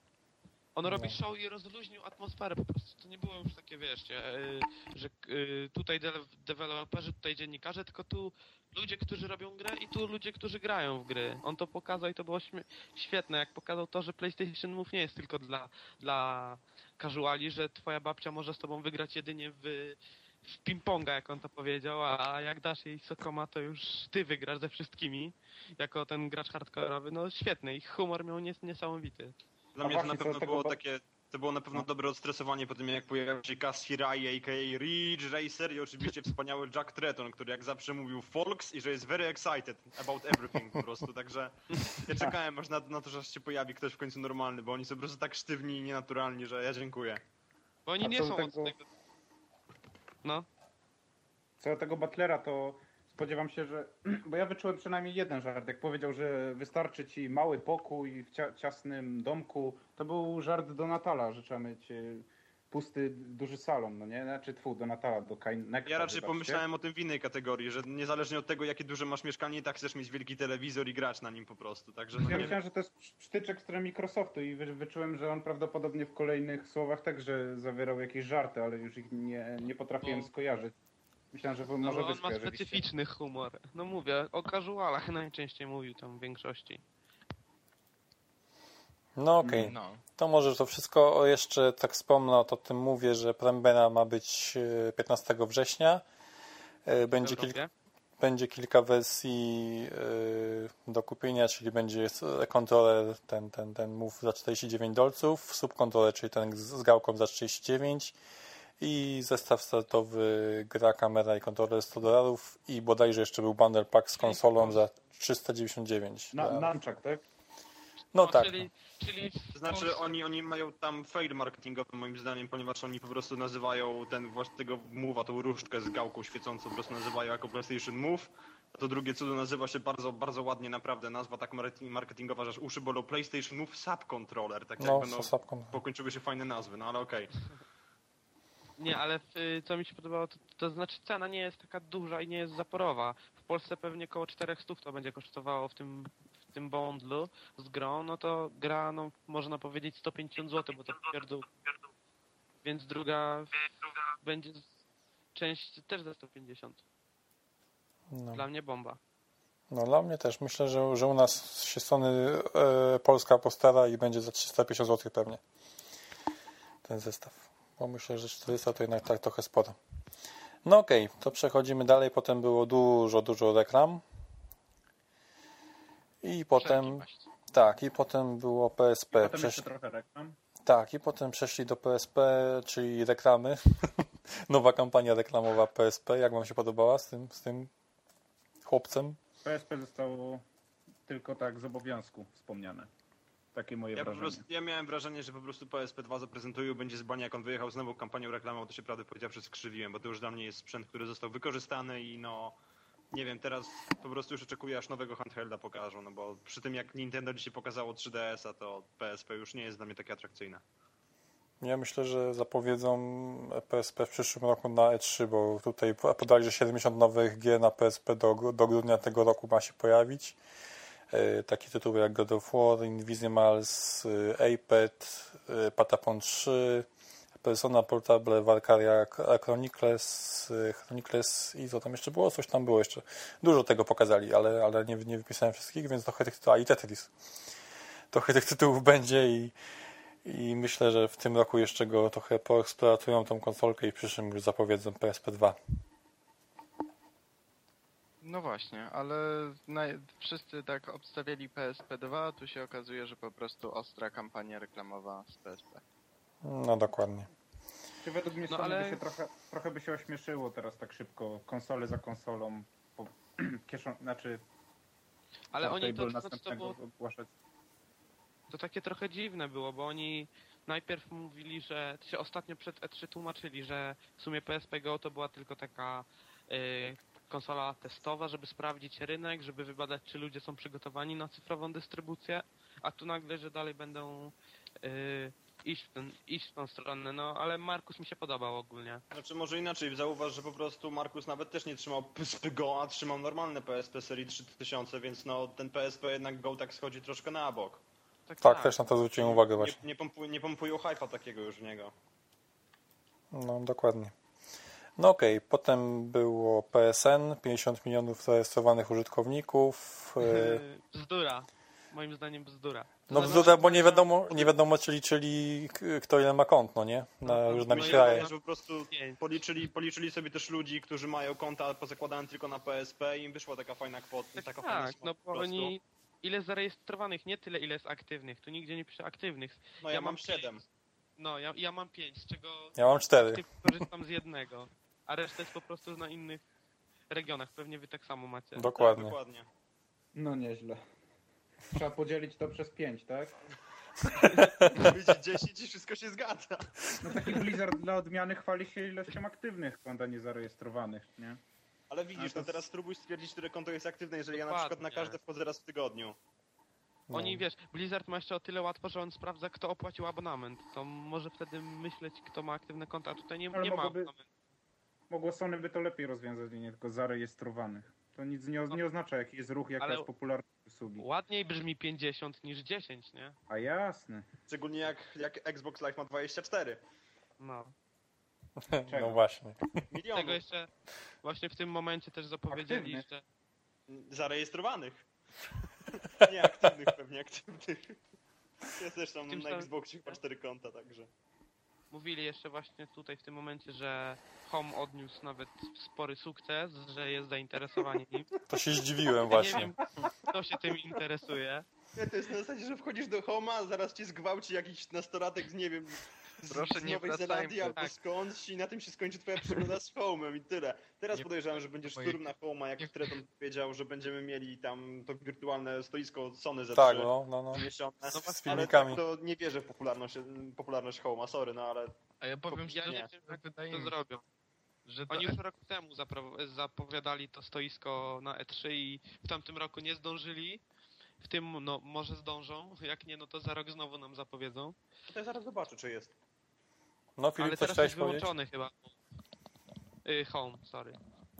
On robi No. show i rozluźnił atmosferę po prostu. To nie było już takie, wiecie, y, że y, tutaj de deweloperzy, tutaj dziennikarze, tylko tu ludzie, którzy robią grę i tu ludzie, którzy grają w gry. On to pokazał i to było świetne, jak pokazał to, że PlayStation Move nie jest tylko dla, dla casuali, że twoja babcia może z tobą wygrać jedynie w, w ping-ponga, jak on to powiedział, a jak dasz jej sokoma, to już ty wygrasz ze wszystkimi, jako ten gracz hardkorowy. No świetny, ich humor miał nies niesamowity. Dla mnie to na pewno tego było takie... To było na pewno No. dobre odstresowanie po tym, jak pojawił się Cass Hirai, a.k.a. Ridge Racer i oczywiście wspaniały Jack Tretton, który jak zawsze mówił folks i że jest very excited about everything po prostu, także ja czekałem aż na, na to, że aż się pojawi ktoś w końcu normalny, bo oni są po prostu tak sztywni i nienaturalni, że ja dziękuję. Bo oni nie są do od tego- tego... No. Co do tego Butlera, to spodziewam się, że. Bo ja wyczułem przynajmniej jeden żart. Jak powiedział, że wystarczy ci mały pokój w cia ciasnym domku, to był żart do Natala, że trzeba mieć pusty, duży salon, no nie? Znaczy, tfu, do Natala, do Kajnekta. Ja raczej pomyślałem o tym w innej kategorii, że niezależnie od tego, jakie duże masz mieszkanie, i tak chcesz mieć wielki telewizor i grać na nim po prostu, także no Ja myślałem, że to jest sztyczek z Microsoftu i wy, wyczułem, że on prawdopodobnie w kolejnych słowach także zawierał jakieś żarty, ale już ich nie, nie potrafiłem No. skojarzyć. Myślałem, że No, może wy on ma specyficzny humor. No mówię, o casualach najczęściej mówił tam w większości. No okej. No. To może to wszystko. O, jeszcze tak wspomnę, o tym mówię, że premiera ma być e, 15 września. E, Będzie Europie. będzie kilka wersji yy, do kupienia, czyli będzie kontroler ten, ten, ten Move za 49 dolców, subkontroler, czyli ten z, z gałką za 39 i zestaw startowy gra, kamera i kontroler 100 dolarów i bodajże jeszcze był bundle pack z konsolą za 399. Na, Nunchuck, tak? No tak. Czyli, czyli To znaczy oni, oni mają tam fail marketingowy moim zdaniem, ponieważ oni po prostu nazywają ten właśnie tego move'a, tą różdżkę z gałką świecącą, po prostu nazywają jako PlayStation Move. A to drugie cudo nazywa się bardzo, bardzo ładnie naprawdę, nazwa tak marketing- marketingowa, że aż uszy bolą PlayStation Move Subcontroller, tak No, jakby no, pokończyły się fajne nazwy, no ale okej. Nie, ale y, co mi się podobało, to, to znaczy cena nie jest taka duża i nie jest zaporowa. W Polsce pewnie około 400 to będzie kosztowało w tym, w tym bundlu z grą, no to gra, no można powiedzieć 150 zł, bo to pierdół. Więc druga będzie część też za 150. No. Dla mnie bomba. no dla mnie też. Myślę, że, że u nas się strony e, Polska postara i będzie za 350 zł pewnie ten zestaw. Bo myślę, że 400 to jednak tak trochę sporo. No okej, to przechodzimy dalej. Potem było dużo, dużo reklam. I potem, tak, i potem było PSP. Potem Przesz- jeszcze trochę reklam. Tak, i potem przeszli do PSP, czyli reklamy. Nowa kampania reklamowa PSP. Jak Wam się podobała z tym, z tym chłopcem? PSP zostało tylko tak z obowiązku wspomniane. Takie moje Ja po wrażenie. prostu, ja miałem wrażenie, że po prostu PSP2 zaprezentują, będzie z bani, jak on wyjechał z nową kampanią reklamą, to się prawdę powiedziawszy skrzywiłem, bo to już dla mnie jest sprzęt, który został wykorzystany i no, nie wiem, teraz po prostu już oczekuję, aż nowego handhelda pokażą, no bo przy tym jak Nintendo dzisiaj pokazało 3DS-a, to PSP już nie jest dla mnie takie atrakcyjne. Ja myślę, że zapowiedzą PSP w przyszłym roku na E3, bo tutaj podali, że 70 nowych gier na PSP do, do grudnia tego roku ma się pojawić. E, Takie tytuły jak God of War, Invisimals, e, Aped, e, Patapon 3, Persona Portable, Valkyria Chronicles, Chronicles i co tam jeszcze było? Coś tam było jeszcze. Dużo tego pokazali, ale, ale nie, nie wypisałem wszystkich, więc trochę tych tytułów, a i Tetris. Trochę tych tytułów będzie i, i myślę, że w tym roku jeszcze go trochę poeksploatują tą konsolkę i w przyszłym już zapowiedzą PSP 2. No właśnie, ale na, wszyscy tak obstawiali PSP2, a tu się okazuje, że po prostu ostra kampania reklamowa z PSP. No dokładnie. Czy według mnie No, Sony ale- by się trochę, trochę by się ośmieszyło teraz tak szybko, konsolę za konsolą, po, kieszą, znaczy Ale oni to, to, to, było, ogłaszać. to takie trochę dziwne było, bo oni najpierw mówili, że się ostatnio przed E3 tłumaczyli, że w sumie PSP Go to była tylko taka y, konsola testowa, żeby sprawdzić rynek, żeby wybadać, czy ludzie są przygotowani na cyfrową dystrybucję, a tu nagle, że dalej będą y, iść, w ten, iść w tą stronę, no ale Markus mi się podobał ogólnie. Znaczy może inaczej, zauważ, że po prostu Markus nawet też nie trzymał PSP Go, a trzymał normalne PSP serii 3000, więc no ten PSP jednak Go tak schodzi troszkę na bok. Tak, też na to zwróciłem uwagę Nie, właśnie. nie, pompu, nie pompują hype'a takiego już w niego. No dokładnie. No okej, potem było PSN, 50 milionów zarejestrowanych użytkowników. e, Yy, bzdura. Moim zdaniem bzdura. No bzdura, bo nie wiadomo, nie wiadomo czy liczyli kto ile ma kont, no nie? Na No, różne się kraje. po prostu policzyli, policzyli sobie też ludzi, którzy mają konta pozakładane tylko na PSP i im wyszła taka fajna kwota, Tak, taka fajna tak, suma no po bo prostu. oni... Ile zarejestrowanych, nie tyle ile jest aktywnych. Tu nigdzie nie pisze aktywnych. No ja, ja mam mam 7. No, ja, ja mam pięć, z czego Ja mam cztery. ty korzystam z jednego. A reszta jest po prostu na innych regionach. Pewnie wy tak samo macie. Dokładnie. dokładnie. No nieźle. Trzeba podzielić to przez pięć, tak? Widzisz 10 i wszystko się zgadza. No taki Blizzard dla odmiany chwali się ilością aktywnych kont, a nie zarejestrowanych, nie? Ale widzisz, to no teraz spróbuj stwierdzić, które konto jest aktywne, jeżeli ja na Dokładnie. przykład na każde wchodzę raz w tygodniu. No. Oni, wiesz, Blizzard ma jeszcze o tyle łatwo, że on sprawdza, kto opłacił abonament. To może wtedy myśleć, kto ma aktywne konta, a tutaj nie, nie ma abonamentu. Mogło Sony by to lepiej rozwiązać, nie tylko zarejestrowanych. To nic nie, nie oznacza, jaki jest ruch, jaka Ale- jest popularność usługi. Ładniej brzmi 50 niż 10, nie? A jasne. Szczególnie jak, jak Xbox Live ma 24 No. No Czego? właśnie. milionów Tego jeszcze właśnie w tym momencie też zapowiedzieli, Aktywnych. że zarejestrowanych. Nie aktywnych, pewnie aktywnych. Ja też tam Tym na Xboxie chyba 4 konta, także. Mówili jeszcze właśnie tutaj w tym momencie, że Home odniósł nawet spory sukces, że jest zainteresowanie nim. To się zdziwiłem Ja nie właśnie. wiem, kto się tym interesuje. Nie, to jest na zasadzie, że wchodzisz do Homa, zaraz cię zgwałci jakiś nastolatek z, nie wiem, Proszę z nie Nowej. Zelandii albo Tak. skądś i na tym się skończy twoja przygoda z Homem i tyle. Teraz Nie- podejrzewam, że będzie moje- szturm na Homa, jak Treton powiedział, że będziemy mieli tam to wirtualne stoisko Sony za Tak, no, no, no. miesiące. No ale filmikami. tak to nie wierzę w popularność, popularność Homa, sorry, no ale A ja powiem Ja nie wiem, że jak To zrobią. że to Oni już rok temu zapowiadali to stoisko na E3 i w tamtym roku nie zdążyli. W tym, no, może zdążą. Jak nie, no to za rok znowu nam zapowiedzą. to ja zaraz zobaczę, czy jest. No Filip, Ale coś teraz chciałeś jest powiedzieć? wyłączony chyba. Y, home, sorry.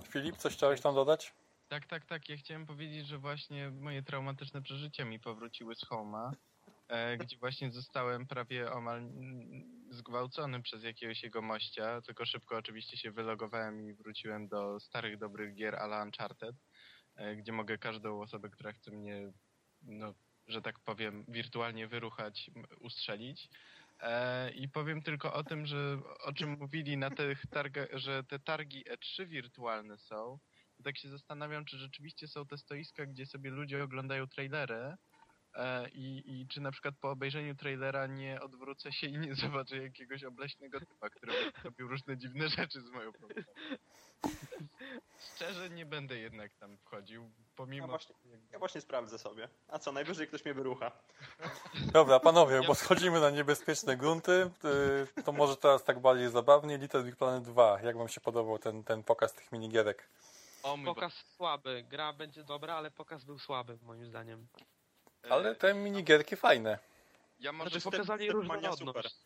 Filip, coś chciałeś tam dodać? Tak, tak, tak. Ja chciałem powiedzieć, że właśnie moje traumatyczne przeżycia mi powróciły z Homa, e, gdzie właśnie zostałem prawie omal zgwałcony przez jakiegoś jego mościa, tylko szybko oczywiście się wylogowałem i wróciłem do starych, dobrych gier a la Uncharted, e, gdzie mogę każdą osobę, która chce mnie, no, że tak powiem, wirtualnie wyruchać, ustrzelić. E, I powiem tylko o tym, że o czym mówili na tych targach, że te targi E3 wirtualne są, to tak się zastanawiam, czy rzeczywiście są te stoiska, gdzie sobie ludzie oglądają trailery e, i, i czy na przykład po obejrzeniu trailera nie odwrócę się i nie zobaczę jakiegoś obleśnego typa, który robił różne dziwne rzeczy z moją postacią. Szczerze nie będę jednak tam wchodził, pomimo... Ja właśnie, ja właśnie sprawdzę sobie. A co, najwyżej ktoś mnie wyrucha. Dobra, panowie, bo schodzimy na niebezpieczne grunty. y, To może teraz tak bardziej zabawnie. Little Big Planet 2. Jak wam się podobał ten, ten pokaz tych minigierek? O Pokaz słaby. Gra będzie dobra, ale pokaz był słaby, moim zdaniem. Ale te minigierki fajne. Ja może... Znaczy, pokazali różnorodność.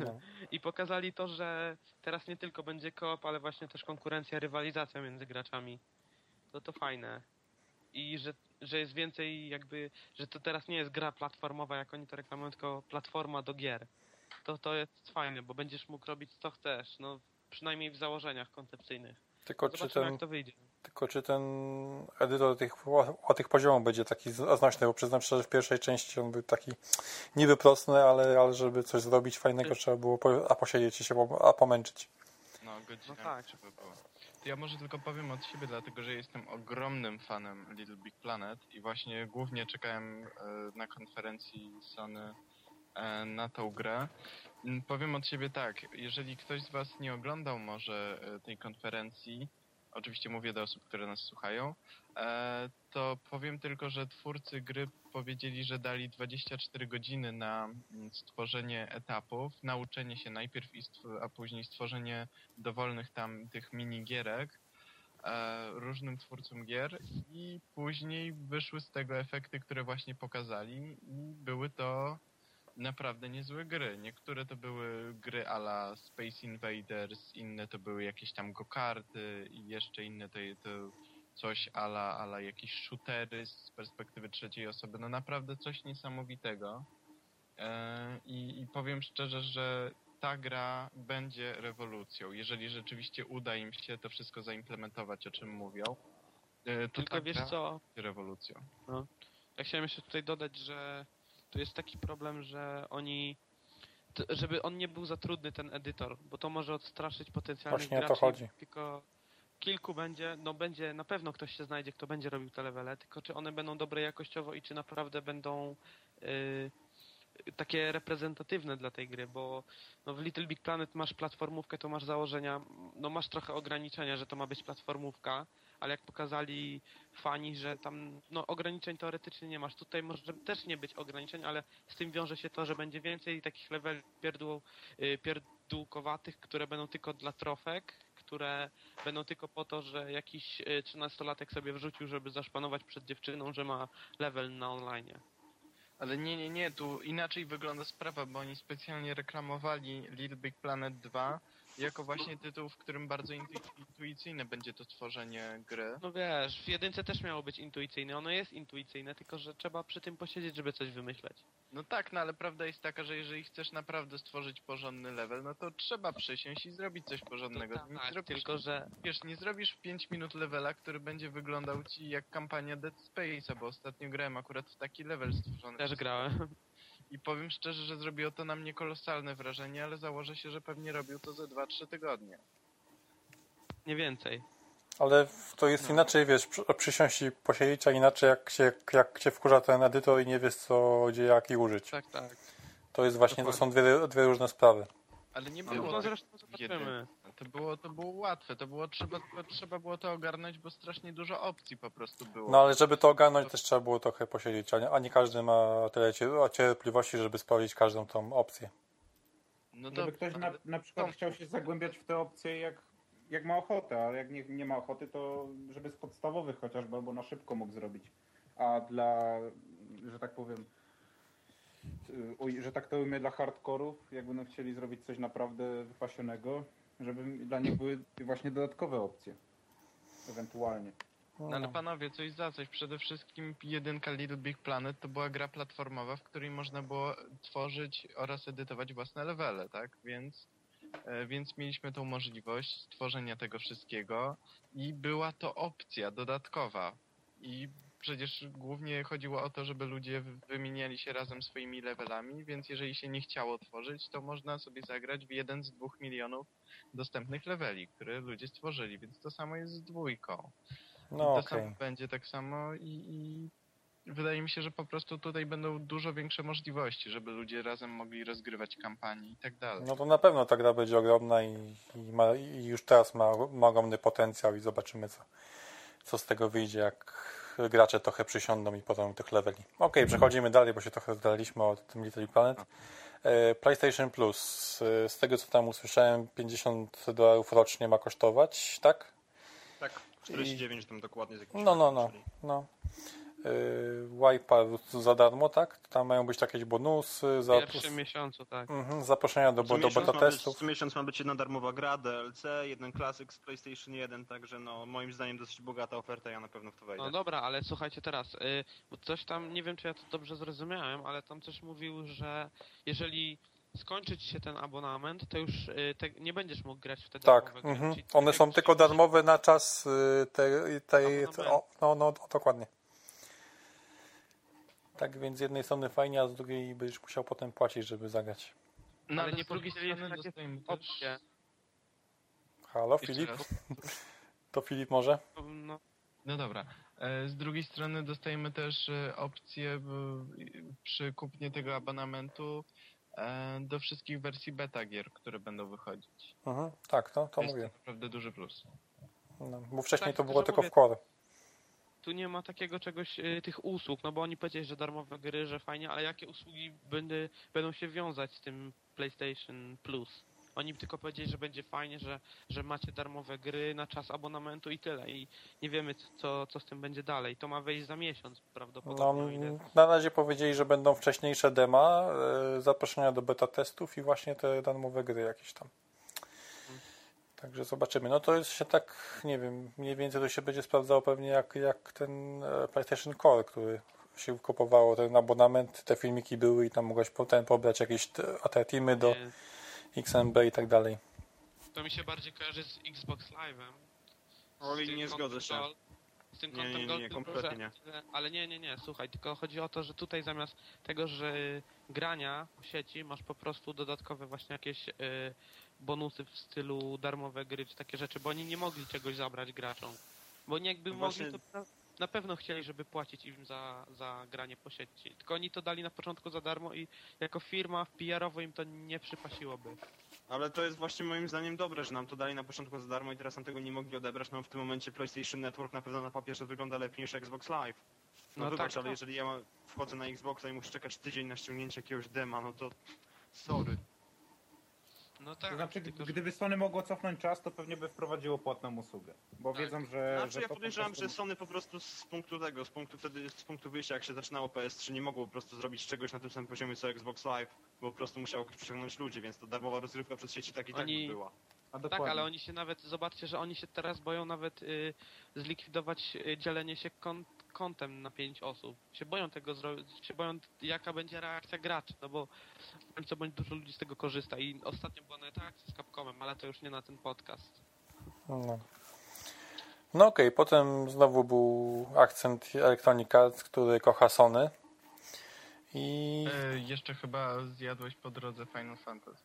No. I pokazali to, że teraz nie tylko będzie koop, ale właśnie też konkurencja, rywalizacja między graczami. To to fajne. I że, że jest więcej jakby, że to teraz nie jest gra platformowa, jak oni to reklamują, tylko platforma do gier. To, to jest fajne, bo będziesz mógł robić co chcesz, no przynajmniej w założeniach koncepcyjnych. Tylko czy, Zobaczymy ten, jak to wyjdzie. Tylko czy ten edytor tych łatwych poziomów będzie taki znośny, bo przyznam szczerze, w pierwszej części on był taki niby prosty, ale, ale żeby coś zrobić fajnego trzeba było po, a posiedzieć i się a pomęczyć. No, godzinę No tak. trzeba było. To ja może tylko powiem od siebie, dlatego że jestem ogromnym fanem Little Big Planet i właśnie głównie czekałem e, na konferencji Sony e, na tą grę. Mm, Powiem od siebie tak, jeżeli ktoś z Was nie oglądał może e, tej konferencji, oczywiście mówię do osób, które nas słuchają, e, to powiem tylko, że twórcy gry powiedzieli, że dali 24 godziny na mm, stworzenie etapów, nauczenie się najpierw, a później stworzenie dowolnych tam tych minigierek e, różnym twórcom gier i później wyszły z tego efekty, które właśnie pokazali i były to naprawdę niezłe gry. Niektóre to były gry ala Space Invaders, inne to były jakieś tam go-karty i jeszcze inne to, to coś ala, ala jakieś shootery z perspektywy trzeciej osoby. No naprawdę coś niesamowitego. E, I, I powiem szczerze, że ta gra będzie rewolucją. Jeżeli rzeczywiście uda im się to wszystko zaimplementować, o czym mówią, e, to Tylko wiesz co, będzie rewolucją. Ja chciałem jeszcze tutaj dodać, że tu jest taki problem, że oni. Żeby on nie był za trudny, ten edytor, bo to może odstraszyć potencjalnych Właśnie o to graczy. chodzi. Tylko kilku będzie, no będzie, na pewno ktoś się znajdzie, kto będzie robił te levele, tylko czy one będą dobre jakościowo i czy naprawdę będą y, takie reprezentatywne dla tej gry, bo no w Little Big Planet masz platformówkę, to masz założenia, no masz trochę ograniczenia, że to ma być platformówka, ale jak pokazali fani, że tam no, ograniczeń teoretycznie nie masz. Tutaj może też nie być ograniczeń, ale z tym wiąże się to, że będzie więcej takich level pierdół, y, pierdółkowatych, które będą tylko dla trofek, które będą tylko po to, że jakiś y, 13-latek sobie wrzucił, żeby zaszpanować przed dziewczyną, że ma level na online. Ale nie, nie, nie, tu inaczej wygląda sprawa, bo oni specjalnie reklamowali Little Big Planet 2 jako właśnie tytuł, w którym bardzo intu- intuicyjne będzie to tworzenie gry. No wiesz, w jedynce też miało być intuicyjne. Ono jest intuicyjne, tylko że trzeba przy tym posiedzieć, żeby coś wymyśleć. No tak, no ale prawda jest taka, że jeżeli chcesz naprawdę stworzyć porządny level, no to trzeba przysiąść i zrobić coś porządnego. Nie tak, zrobisz, tylko że wiesz, nie zrobisz w 5 minut levela, który będzie wyglądał ci jak kampania Dead Space'a, bo ostatnio grałem akurat w taki level stworzony. też grałem. I powiem szczerze, że zrobiło to na mnie kolosalne wrażenie, ale założę się, że pewnie robił to ze 2-3 tygodnie. Nie więcej. Ale to jest No. inaczej, wiesz, przy- przysiąść i posiedzieć, a inaczej jak się, jak cię wkurza ten edytor i nie wiesz co, gdzie, jak i użyć. Tak, tak. To jest właśnie, to są dwie, dwie różne sprawy. Ale nie No, było. no tak zresztą zobaczymy. To było, to było łatwe, to było trzeba, trzeba było to ogarnąć, bo strasznie dużo opcji po prostu było. No ale żeby to ogarnąć, też trzeba było trochę posiedzieć, a nie, a nie każdy ma tyle cie- cierpliwości, żeby sprawdzić każdą tą opcję. no Żeby ktoś na, na przykład chciał się zagłębiać w te opcje jak, jak ma ochotę, a jak nie, nie ma ochoty, to żeby z podstawowych chociażby albo na szybko mógł zrobić. A dla, że tak powiem, y, że tak to ujmę, dla hardkorów, jak będą chcieli zrobić coś naprawdę wypasionego, żeby dla nich były właśnie dodatkowe opcje. Ewentualnie. No ale panowie, coś za coś. Przede wszystkim jedynka Little Big Planet to była gra platformowa, w której można było tworzyć oraz edytować własne levele, tak? Więc, e, więc mieliśmy tą możliwość stworzenia tego wszystkiego i była to opcja dodatkowa. I przecież głównie chodziło o to, żeby ludzie wy- wymieniali się razem swoimi levelami, więc jeżeli się nie chciało tworzyć, to można sobie zagrać w jeden z dwóch milionów dostępnych leveli, które ludzie stworzyli, więc to samo jest z dwójką. No to okej. samo będzie tak samo i, i wydaje mi się, że po prostu tutaj będą dużo większe możliwości, żeby ludzie razem mogli rozgrywać kampanię i tak dalej. No to na pewno ta gra będzie ogromna i, i, ma, i już teraz ma, ma ogromny potencjał i zobaczymy co, co z tego wyjdzie, jak gracze trochę przysiądą i potem tych leveli. Okej, przechodzimy dalej, bo się trochę zdaliśmy od tym Little Planet. E, PlayStation Plus, e, z tego co tam usłyszałem, 50 dolarów rocznie ma kosztować, tak? Tak, 49 tam dokładnie z jakimś No, no, no. no. Yy, Wipeout za darmo, tak? Tam mają być jakieś bonusy, W za, pierwszym miesiącu, tak. mhm, zaproszenia do, Co do beta testów. co miesiąc ma być jedna darmowa gra, DLC, jeden klasyk z PlayStation 1, także no moim zdaniem dosyć bogata oferta, ja na pewno w to wejdę. No dobra, ale słuchajcie teraz, y, bo coś tam, nie wiem czy ja to dobrze zrozumiałem, ale tam coś mówił, że jeżeli skończyć się ten abonament, to już y, te, nie będziesz mógł grać w te Tak, darmowe gry. mhm. One jak są tylko darmowe na czas y, tej, tej, Abonamentu. o, no, no, dokładnie. Tak więc z jednej strony fajnie, a z drugiej będziesz musiał potem płacić, żeby zagrać. No, ale ale nie z drugiej takie dostajemy też... Opcje. Halo, Jeszcze Filip? raz. To Filip może? No, No dobra. E, Z drugiej strony dostajemy też e, opcję w, przy kupnie tego abonamentu e, do wszystkich wersji beta gier, które będą wychodzić. Mhm. Tak, to, to jest mówię. naprawdę duży plus. No, bo wcześniej Tak, to było tylko w mówię- core. Tu nie ma takiego czegoś, y, tych usług, no bo oni powiedzieli, że darmowe gry, że fajnie, ale jakie usługi będę, będą się wiązać z tym PlayStation Plus? Oni tylko powiedzieli, że będzie fajnie, że, że macie darmowe gry na czas abonamentu i tyle. I nie wiemy, co, co z tym będzie dalej. To ma wejść za miesiąc No, prawdopodobnie. o ile... na razie powiedzieli, że będą wcześniejsze dema, e, zaproszenia do beta testów i właśnie te darmowe gry jakieś tam. Także zobaczymy. No to jest się tak, nie wiem, mniej więcej to się będzie sprawdzało pewnie jak, jak ten e, PlayStation Core, który się kupowało ten abonament, te filmiki były i tam mogłeś potem pobrać jakieś te, a te teamy do Nie, XMB i tak dalej. to mi się bardziej kojarzy z Xbox Live'em. Tym nie zgodzę się. Tym Nie, kątem nie, nie, nie, tylko, kompletnie że- Ale nie, nie, nie, słuchaj, tylko chodzi o to, że tutaj zamiast tego, że grania w sieci masz po prostu dodatkowe właśnie jakieś y, bonusy w stylu darmowe gry czy takie rzeczy, bo oni nie mogli czegoś zabrać graczom. Bo oni jakby No mogli, właśnie- to na, na pewno chcieli, żeby płacić im za, za granie po sieci. Tylko oni to dali na początku za darmo i jako firma PR-owo im to nie przypasiłoby. Ale to jest właśnie moim zdaniem dobre, że nam to dali na początku za darmo i teraz nam tego nie mogli odebrać. No w tym momencie PlayStation Network na pewno na papierze wygląda lepiej niż Xbox Live. No, No wybacz, tak, ale tak. jeżeli ja wchodzę na Xboxa i muszę czekać tydzień na ściągnięcie jakiegoś dema, no to sorry. No tak, To znaczy, tylko, że- gdyby Sony mogło cofnąć czas, to pewnie by wprowadziło płatną usługę. Bo Tak. wiedzą, że... Znaczy że ja podejrzewam, prostu- że Sony po prostu z punktu tego, z punktu wtedy, z punktu wyjścia jak się zaczynało PS3 nie mogło po prostu zrobić czegoś na tym samym poziomie co Xbox Live, bo po prostu musiało przyciągnąć ludzi, więc to darmowa rozrywka przez sieci tak i tak Oni- by była. A Tak, dokładnie. ale oni się nawet, zobaczcie, że oni się teraz boją nawet y, zlikwidować y, dzielenie się kon, kontem na pięć osób. Się boją tego zrobić, się boją jaka będzie reakcja graczy, no bo w końcu będzie dużo ludzi z tego korzysta i ostatnio była nawet akcja z Capcomem, ale to już nie na ten podcast. No, no okej, potem znowu był akcent Electronic Arts, który kocha Sony I E, jeszcze chyba zjadłeś po drodze Final Fantasy.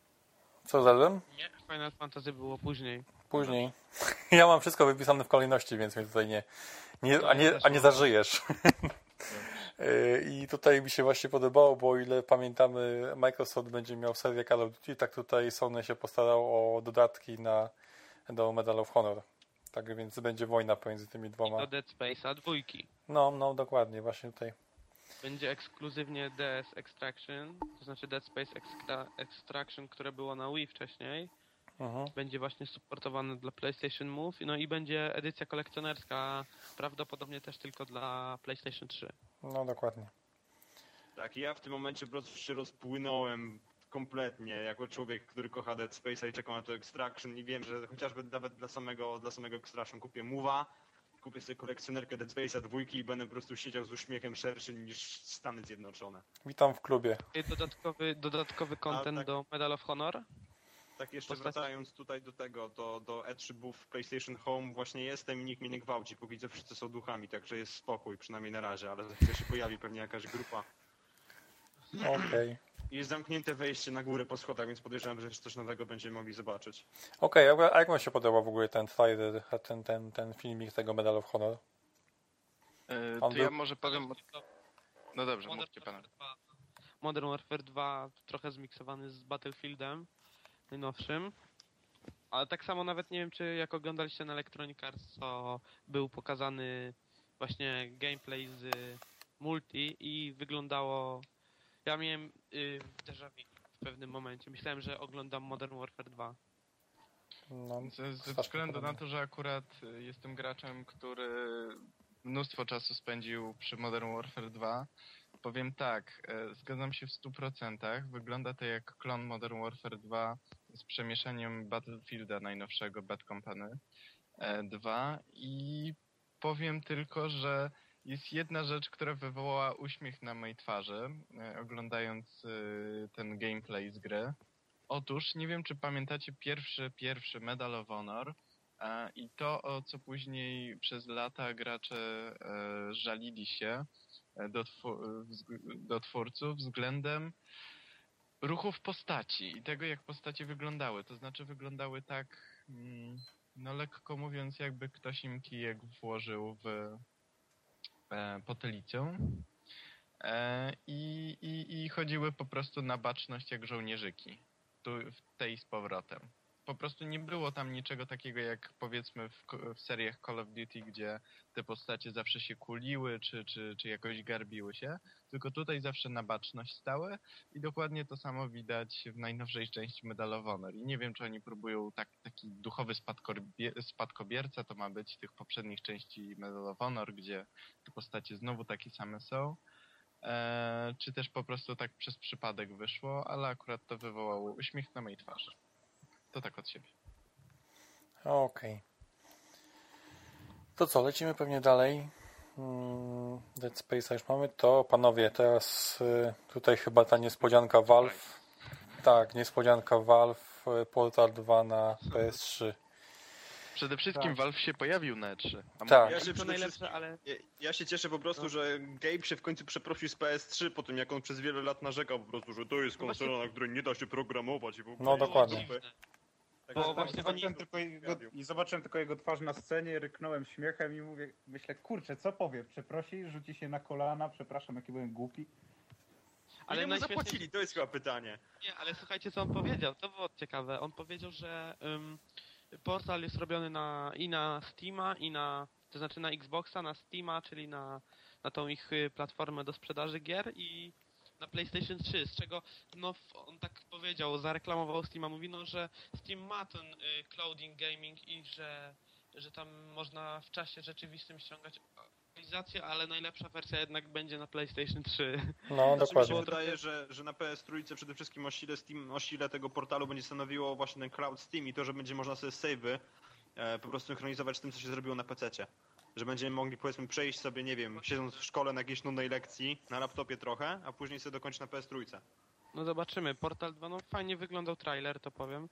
co zjadłem? Nie, Final Fantasy było później. Później. Ja mam wszystko wypisane w kolejności, więc mnie tutaj nie, nie, a, nie, a nie zażyjesz. Yy, I tutaj mi się właśnie podobało, bo o ile pamiętamy, Microsoft będzie miał serię Call of Duty, tak tutaj Sony się postarał o dodatki na, do Medal of Honor. Tak więc będzie wojna pomiędzy tymi I dwoma. do Dead Space'a dwójki. No, no, dokładnie, właśnie tutaj. Będzie ekskluzywnie DS Extraction, to znaczy Dead Space Extra Extraction, które było na Wii wcześniej. Mhm. Będzie właśnie supportowane dla PlayStation Move, no i będzie edycja kolekcjonerska, prawdopodobnie też tylko dla PlayStation 3. No, dokładnie. Tak, ja w tym momencie po prostu się rozpłynąłem kompletnie, jako człowiek, który kocha Dead Space'a i czekał na to Extraction i wiem, że chociażby nawet dla samego, dla samego Extraction kupię Mowa, kupię sobie kolekcjonerkę Dead Space'a dwójki i będę po prostu siedział z uśmiechem szerszym niż Stany Zjednoczone. Witam w klubie. Dodatkowy, dodatkowy content tak. do Medal of Honor. Tak jeszcze Postać- wracając tutaj do tego, do, do E3 Booth PlayStation Home, właśnie jestem i nikt mnie nie gwałci, póki co wszyscy są duchami, także jest spokój, przynajmniej na razie, ale za chwilę się pojawi pewnie jakaś grupa. Okej. I Jest zamknięte wejście na górę po schodach, więc podejrzewam, że jeszcze coś nowego będziemy mogli zobaczyć. Okej, a a jak wam się podoba w ogóle ten trailer, ten, ten, ten filmik tego Medal of Honor? On to ja był- może powiem... No dobrze, Modern mówcie pana. Warfare 2, Modern Warfare 2 trochę zmiksowany z Battlefieldem najnowszym. Ale tak samo nawet nie wiem, czy jak oglądaliście na Electronic Arts, to był pokazany właśnie gameplay z multi i wyglądało... Ja miałem y, déjà vu w pewnym momencie. Myślałem, że oglądam Modern Warfare 2. No, Ze, ze względu na to, że akurat y, jestem graczem, który mnóstwo czasu spędził przy Modern Warfare 2, powiem tak, e, zgadzam się w 100%. Wygląda to jak klon Modern Warfare 2 z przemieszaniem Battlefielda najnowszego Bad Company e, 2 i powiem tylko, że jest jedna rzecz, która wywołała uśmiech na mojej twarzy, e, oglądając e, ten gameplay z gry. Otóż, nie wiem czy pamiętacie pierwszy, pierwszy Medal of Honor e, i to, o co później przez lata gracze żalili się do, wzg- do twórców względem ruchów postaci i tego, jak postacie wyglądały. To znaczy wyglądały tak, mm, no lekko mówiąc, jakby ktoś im kijek włożył w e, potylicę. E, i, i, I chodziły po prostu na baczność jak żołnierzyki. Tu, w tej z powrotem. Po prostu nie było tam niczego takiego jak powiedzmy w, w seriach Call of Duty, gdzie te postacie zawsze się kuliły, czy, czy, czy jakoś garbiły się, tylko tutaj zawsze na baczność stały i dokładnie to samo widać w najnowszej części Medal of Honor. I nie wiem, czy oni próbują tak, taki duchowy spadkobie- spadkobierca to ma być tych poprzednich części Medal of Honor, gdzie te postacie znowu takie same są. E, czy też po prostu tak przez przypadek wyszło, ale akurat to wywołało uśmiech na mojej twarzy. To tak od siebie. Okej. To co, lecimy pewnie dalej. Mm, Dead Space'a już mamy. To panowie, teraz y, tutaj chyba ta niespodzianka Valve. Tak, niespodzianka Valve, y, Portal 2 na PS3. Przede wszystkim Tak. Valve się pojawił na E3. A Tak. Ja się to najlepsze, ale Ja, ja się cieszę po prostu, że Gabe się w końcu przeprosił z PS3 po tym, jak on przez wiele lat narzekał po prostu, że to jest No właśnie- konsola, na której nie da się programować i w ogóle. No, dokładnie. Tak, Bo tak, właśnie zobaczyłem, tak, tylko jego. I zobaczyłem tylko jego twarz na scenie, ryknąłem śmiechem i mówię, myślę, kurczę, co powie? Przeprosi, rzuci się na kolana, przepraszam, jaki byłem głupi. Ale mu zapłacili, to jest chyba pytanie. Nie, ale słuchajcie, co on powiedział. To było ciekawe. On powiedział, że ym, portal jest robiony na, i na Steama, i na. To znaczy na Xboxa, na Steama, czyli na, na tą ich y, platformę do sprzedaży gier i na PlayStation 3, z czego no, on tak powiedział, zareklamował Steama, mówi no, że Steam ma ten y, clouding gaming i że, że tam można w czasie rzeczywistym ściągać aktualizację, ale najlepsza wersja jednak będzie na PlayStation 3. No, Znaczy, mi się dokładnie. wydaje, że, że na PS3 przede wszystkim o sile, Steam, o sile tego portalu będzie stanowiło właśnie ten cloud Steam i to, że będzie można sobie save'y e, po prostu synchronizować z tym, co się zrobiło na PC-cie. Że będziemy mogli powiedzmy przejść sobie, nie wiem, siedząc w szkole na jakiejś nudnej lekcji, na laptopie trochę, a później sobie dokończyć na PS3. No zobaczymy. Portal 2, no fajnie wyglądał trailer, to powiem.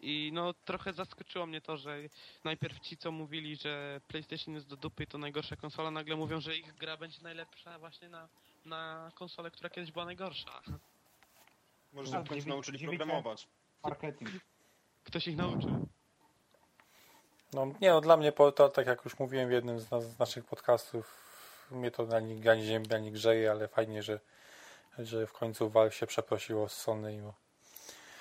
I no trochę zaskoczyło mnie to, że najpierw ci, co mówili, że PlayStation jest do dupy i to najgorsza konsola, nagle mówią, że ich gra będzie najlepsza właśnie na, na konsolę, która kiedyś była najgorsza. Może No, w końcu nauczyli dziwicie? programować. Marketing. Ktoś ich nauczył. No nie no, dla mnie, po- to, tak jak już mówiłem w jednym z, nas- z naszych podcastów, mnie to ani, ani ziemi, ani grzeje, ale fajnie, że, że w końcu Valve się przeprosiło z Sony i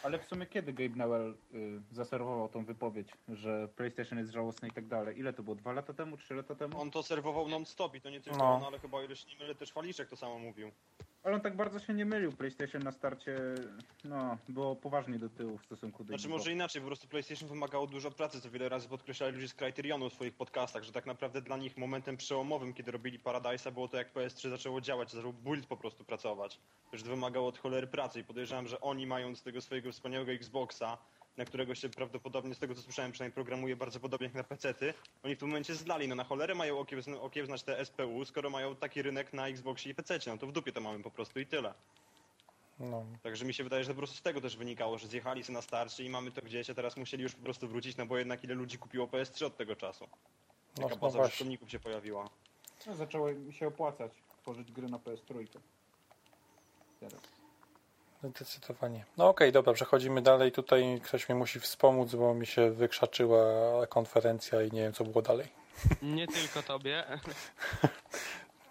Ale w sumie kiedy Gabe Newell y, zaserwował tą wypowiedź, że PlayStation jest żałosne i tak dalej? Ile to było? Dwa lata temu? Trzy lata temu? On to serwował non-stop i to nie tylko No. on, ale chyba o ile się nie mylę, też Faliszek to samo mówił. Ale on tak bardzo się nie mylił. PlayStation na starcie no, było poważnie do tyłu w stosunku do Znaczy może inaczej, po prostu PlayStation wymagało dużo pracy, co wiele razy podkreślali ludzie z Criterionu w swoich podcastach, że tak naprawdę dla nich momentem przełomowym, kiedy robili Paradise'a, było to jak PS3 zaczęło działać, zaczął build po prostu pracować. To wymagało od cholery pracy i podejrzewam, że oni mając tego swojego wspaniałego Xboxa, na którego się prawdopodobnie, z tego co słyszałem, przynajmniej programuje bardzo podobnie jak na PC-ty, oni w tym momencie zlali, no na cholerę mają okiełznać te SPU, skoro mają taki rynek na Xboxie i PC-cie, no to w dupie to mamy po prostu i tyle. no, Także mi się wydaje, że po prostu z tego też wynikało, że zjechali sobie na starcie i mamy to gdzieś, a teraz musieli już po prostu wrócić, no bo jednak ile ludzi kupiło PS3 od tego czasu. no, Jaka no baza właśnie. użytkowników się pojawiła. No, zaczęło mi się opłacać tworzyć gry na PS3. Teraz. Zdecydowanie. No okej, dobra, przechodzimy dalej. Tutaj ktoś mi musi wspomóc, bo mi się wykrzaczyła konferencja i nie wiem, co było dalej. Nie tylko tobie.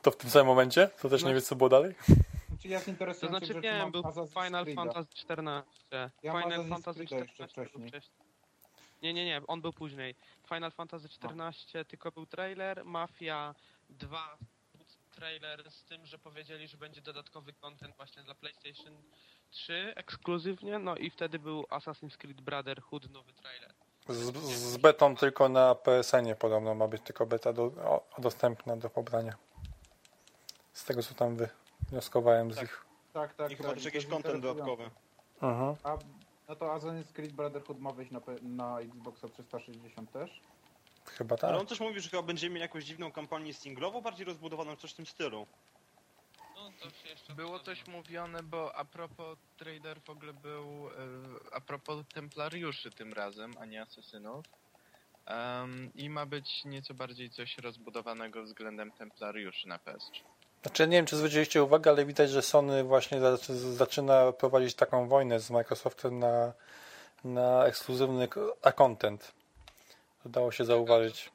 To w tym samym momencie? To też No. nie wiesz, co było dalej? Znaczy ja z To znaczy rzeczy wiem, był Final. Fantasy XIV. Ja Final Fantasy XIV. Nie, nie, nie, on był później. Final Fantasy XIV tylko był trailer, Mafia 2 był trailer z tym, że powiedzieli, że będzie dodatkowy content właśnie dla PlayStation 3 ekskluzywnie, no i wtedy był Assassin's Creed Brotherhood nowy trailer. Z, z betą tylko na PSN-ie podobno ma być tylko beta do, o, dostępna do pobrania. Z tego, co tam wywnioskowałem z Tak. ich... Tak, tak, I tak. chyba też to jakiś content dodatkowy. Mhm. A, no to Assassin's Creed Brotherhood ma wejść na, na Xboxa 360 też? Chyba Ale tak. on też mówi, że chyba będziemy mieli jakąś dziwną kampanię singlową, bardziej rozbudowaną, coś w tym stylu. No to się jeszcze Było coś mówione, bo a propos trader w ogóle był e, a propos templariuszy tym razem, a nie asesynów. Em, I ma być nieco bardziej coś rozbudowanego względem templariuszy na PS3. Znaczy, nie wiem, czy zwróciliście uwagę, ale widać, że Sony właśnie zac- zaczyna prowadzić taką wojnę z Microsoftem na, na ekskluzywny k- a content. To dało się zauważyć.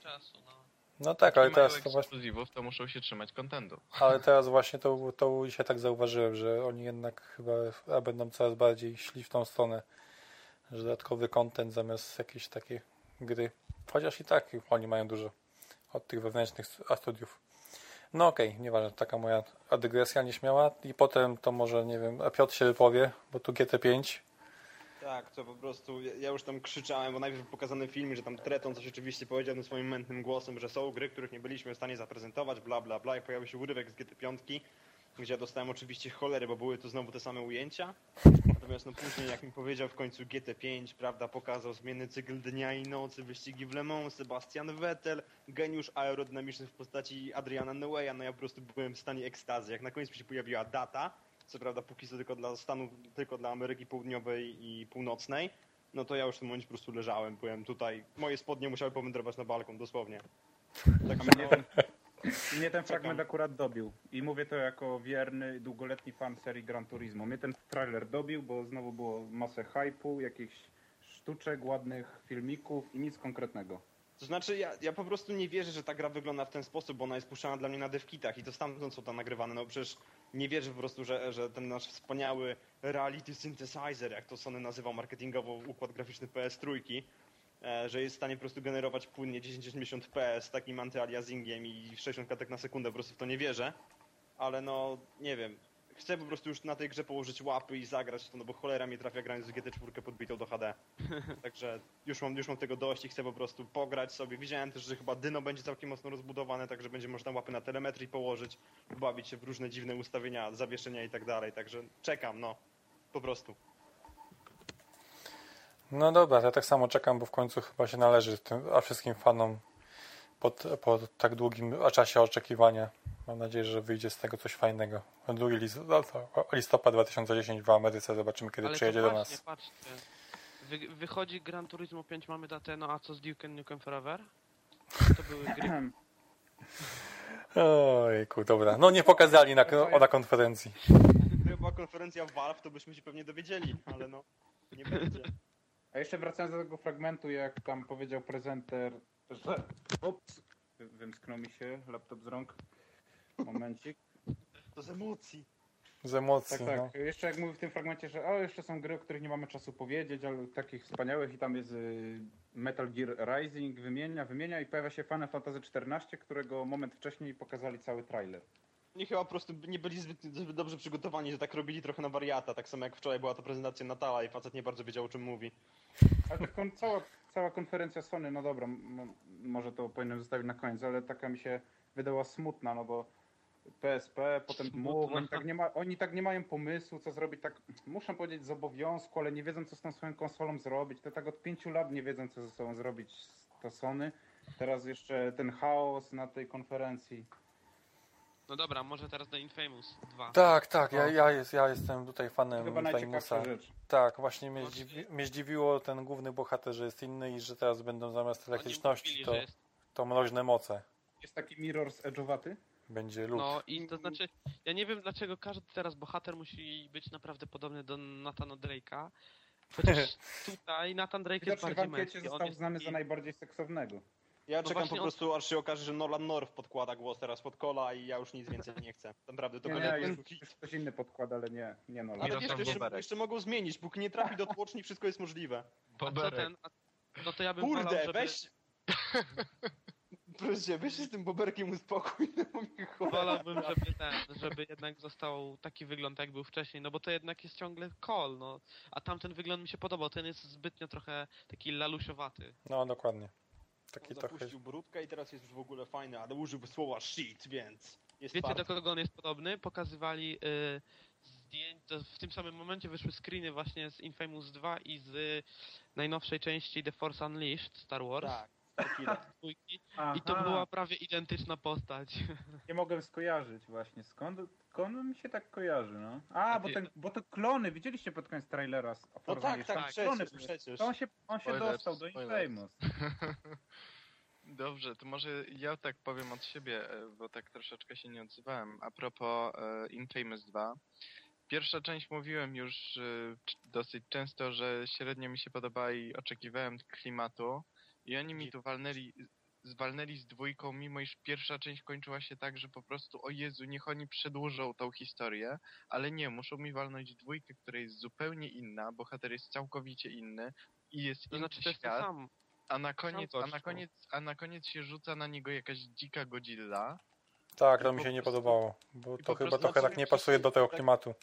czasu, no. No tak, ale teraz to właśnie, to muszą się trzymać kontentu. ale teraz właśnie to, to się tak zauważyłem, że oni jednak chyba będą coraz bardziej szli w tą stronę, że dodatkowy content zamiast jakiejś takiej gry. Chociaż i tak oni mają dużo od tych wewnętrznych st- studiów. No okej, nieważne, taka moja dygresja nieśmiała. I potem to może, nie wiem, a Piotr się wypowie, bo tu GT5. Tak, to po prostu, ja, już tam krzyczałem, bo najpierw pokazany film, że tam Treton coś oczywiście powiedział tym swoim mętnym głosem, że są gry, których nie byliśmy w stanie zaprezentować, bla bla bla, i pojawił się urywek z GT5, gdzie ja dostałem oczywiście cholery, bo były to znowu te same ujęcia. Natomiast no później, jak mi powiedział w końcu GT5, prawda, pokazał zmienny cykl dnia i nocy, wyścigi w Le Mans, Sebastian Vettel, geniusz aerodynamiczny w postaci Adriana Newey'a, no ja po prostu byłem w stanie ekstazy. Jak na końcu się pojawiła data, co prawda póki co tylko dla Stanów, tylko dla Ameryki Południowej i Północnej, no to ja już w tym momencie po prostu leżałem, byłem tutaj, moje spodnie musiały powędrować na balkon, dosłownie. Tak, mnie ten, no, mnie ten fragment akurat dobił. I mówię to jako wierny, długoletni fan serii Gran Turismo. Mnie ten trailer dobił, bo znowu było masę hypu, jakichś sztuczek, ładnych filmików i nic konkretnego. To znaczy, ja, ja po prostu nie wierzę, że ta gra wygląda w ten sposób, bo ona jest puszczana dla mnie na devkitach i to stamtąd są tam nagrywane. No przecież nie wierzę po prostu, że, że ten nasz wspaniały reality synthesizer, jak to Sony nazywał marketingowo układ graficzny PS3, e, że jest w stanie po prostu generować płynnie 1080p z takim antyaliasingiem i 60 klatek na sekundę, po prostu w to nie wierzę. Ale no, nie wiem. Chcę po prostu już na tej grze położyć łapy i zagrać to, no bo cholera mnie trafia grając z GT4 podbitą do HD. Także już mam, już mam tego dość i chcę po prostu pograć sobie. Widziałem też, że chyba Dyno będzie całkiem mocno rozbudowane, także będzie można łapy na telemetrii położyć, bawić się w różne dziwne ustawienia, zawieszenia i tak dalej. Także czekam, no. Po prostu. No dobra, ja tak samo czekam, bo w końcu chyba się należy tym, a wszystkim fanom po tak długim czasie oczekiwania. Mam nadzieję, że wyjdzie z tego coś fajnego. 2 list, no to listopad 2010 w Ameryce, zobaczymy kiedy Ale przyjedzie to do nas. patrzcie. Wy, wychodzi Gran Turismo 5, mamy datę, no a co z Duke Nukem Forever? To były gry. Ojku, dobra. No nie pokazali na, na konferencji. Gdyby była konferencja Valve, to byśmy się pewnie dowiedzieli, ale no, nie będzie. A jeszcze wracając do tego fragmentu, jak tam powiedział prezenter, że... Ups, wy- wymsknął mi się laptop z rąk. Momencik. To z emocji. Z emocji, Tak, tak. no. Jeszcze jak mówił w tym fragmencie, że o, jeszcze są gry, o których nie mamy czasu powiedzieć, ale takich wspaniałych i tam jest y, Metal Gear Rising, wymienia, wymienia i pojawia się Final Fantasy XIV, którego moment wcześniej pokazali cały trailer. Oni chyba po prostu nie byli zbyt, zbyt dobrze przygotowani, że tak robili trochę na wariata, tak samo jak wczoraj była ta prezentacja Natala i facet nie bardzo wiedział o czym mówi. Ale tak kon, cała, cała konferencja Sony, no dobra, może to powinienem zostawić na koniec, ale taka mi się wydała smutna, no bo PSP, potem Smutna. MOV, oni tak, nie ma, oni tak nie mają pomysłu, co zrobić, tak muszę powiedzieć z obowiązku, ale nie wiedzą, co z tą swoją konsolą zrobić. To tak od pięciu lat nie wiedzą, co ze sobą zrobić to Sony. Teraz jeszcze ten chaos na tej konferencji. No dobra, może teraz do Infamous 2. Tak, tak, ja, ja, jest, ja jestem tutaj fanem chyba najciekawsza Famousa. rzecz. Tak, właśnie mnie, No, zdziwi, mnie zdziwiło ten główny bohater, że jest inny i że teraz będą zamiast elektryczności mówili, to, jest to mroźne moce. Jest taki Mirrors edge'owaty. Będzie lód. No i to znaczy, ja nie wiem dlaczego każdy teraz bohater musi być naprawdę podobny do Nathana Drake'a. Chociaż tutaj Nathan Drake jest Widocznie w bardziej męski. On został jest znany taki- za najbardziej seksownego. Ja No czekam po on- prostu, aż się okaże, że Nolan North podkłada głos teraz pod kola i ja już nic więcej nie chcę. Naprawdę, to Nie, jest ktoś inny podkłada, ale nie, nie no. Ale jeszcze, Boberek. jeszcze mogą zmienić, póki nie trafi do tłoczni, wszystko jest możliwe. A co ten? A, no to ja bym wolał, Kurde, żeby... weź... Proszę, się z tym boberkiem uspokój, no bo mi. Wolałbym, żeby ten, żeby jednak został taki wygląd, jak był wcześniej, no bo to jednak jest ciągle call, no. A tamten wygląd mi się podobał, ten jest zbytnio trochę taki lalusiowaty. No, dokładnie. Taki On trochę... zapuścił brudkę i teraz jest już w ogóle fajny, ale użył słowa shit, więc jest Wiecie, do kogo on jest podobny? Pokazywali y, zdjęcia, w tym samym momencie wyszły screeny właśnie z Infamous 2 i z y, najnowszej części The Force Unleashed Star Wars. Tak, tequila. dwójki. I to była prawie identyczna postać. Nie mogłem skojarzyć właśnie. Skąd, skąd mi się tak kojarzy, no? A, bo, ty- ten, bo to klony, widzieliście pod koniec trailera z No tak, tak, tak, klony przecież, były. przecież. To on się, on się Spoilers, dostał do spoilers. Infamous. Dobrze, to może ja tak powiem od siebie, e, bo tak troszeczkę się nie odzywałem. A propos e, Infamous 2. Pierwsza część mówiłem już e, c- dosyć często, że średnio mi się podoba i oczekiwałem klimatu. I oni mi tu walnęli, zwalnęli z dwójką, mimo iż pierwsza część kończyła się tak, że po prostu o Jezu, niech oni przedłużą tą historię, ale nie, muszą mi walnąć dwójkę, która jest zupełnie inna, bohater jest całkowicie inny i jest To inny znaczy, to jest świat. sam. A na koniec, a na koniec, a na koniec się rzuca na niego jakaś dzika Godzilla. Tak, to mi się nie prostu- podobało, bo to chyba trochę tak nie pasuje do tego tak- klimatu.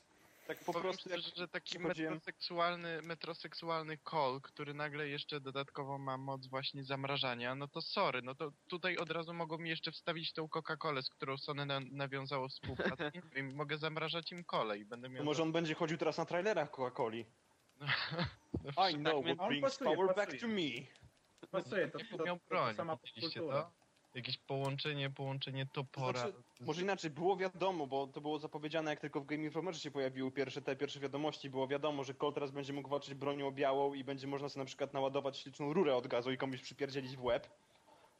Tak po Powiem prostu szczerze, że taki metroseksualny, metroseksualny call, który nagle jeszcze dodatkowo ma moc właśnie zamrażania, no to sorry, no to tutaj od razu mogą mi jeszcze wstawić tą Coca-Colę, z którą Sony na, nawiązało współpracę i mogę zamrażać im kolej i będę miał... może on będzie chodził teraz na trailerach Coca-Coli. no, I know what brings pasuje, power pasuje. back to me. Pasuje, to, to, to, to sama popkultura. to? Jakieś połączenie, połączenie topora. Znaczy, z- Może inaczej, było wiadomo, bo to było zapowiedziane, jak tylko w Game Informerze się pojawiły pierwsze te pierwsze wiadomości, było wiadomo, że Cole teraz będzie mógł walczyć bronią białą i będzie można sobie na przykład naładować śliczną rurę od gazu i komuś przypierdzielić w łeb.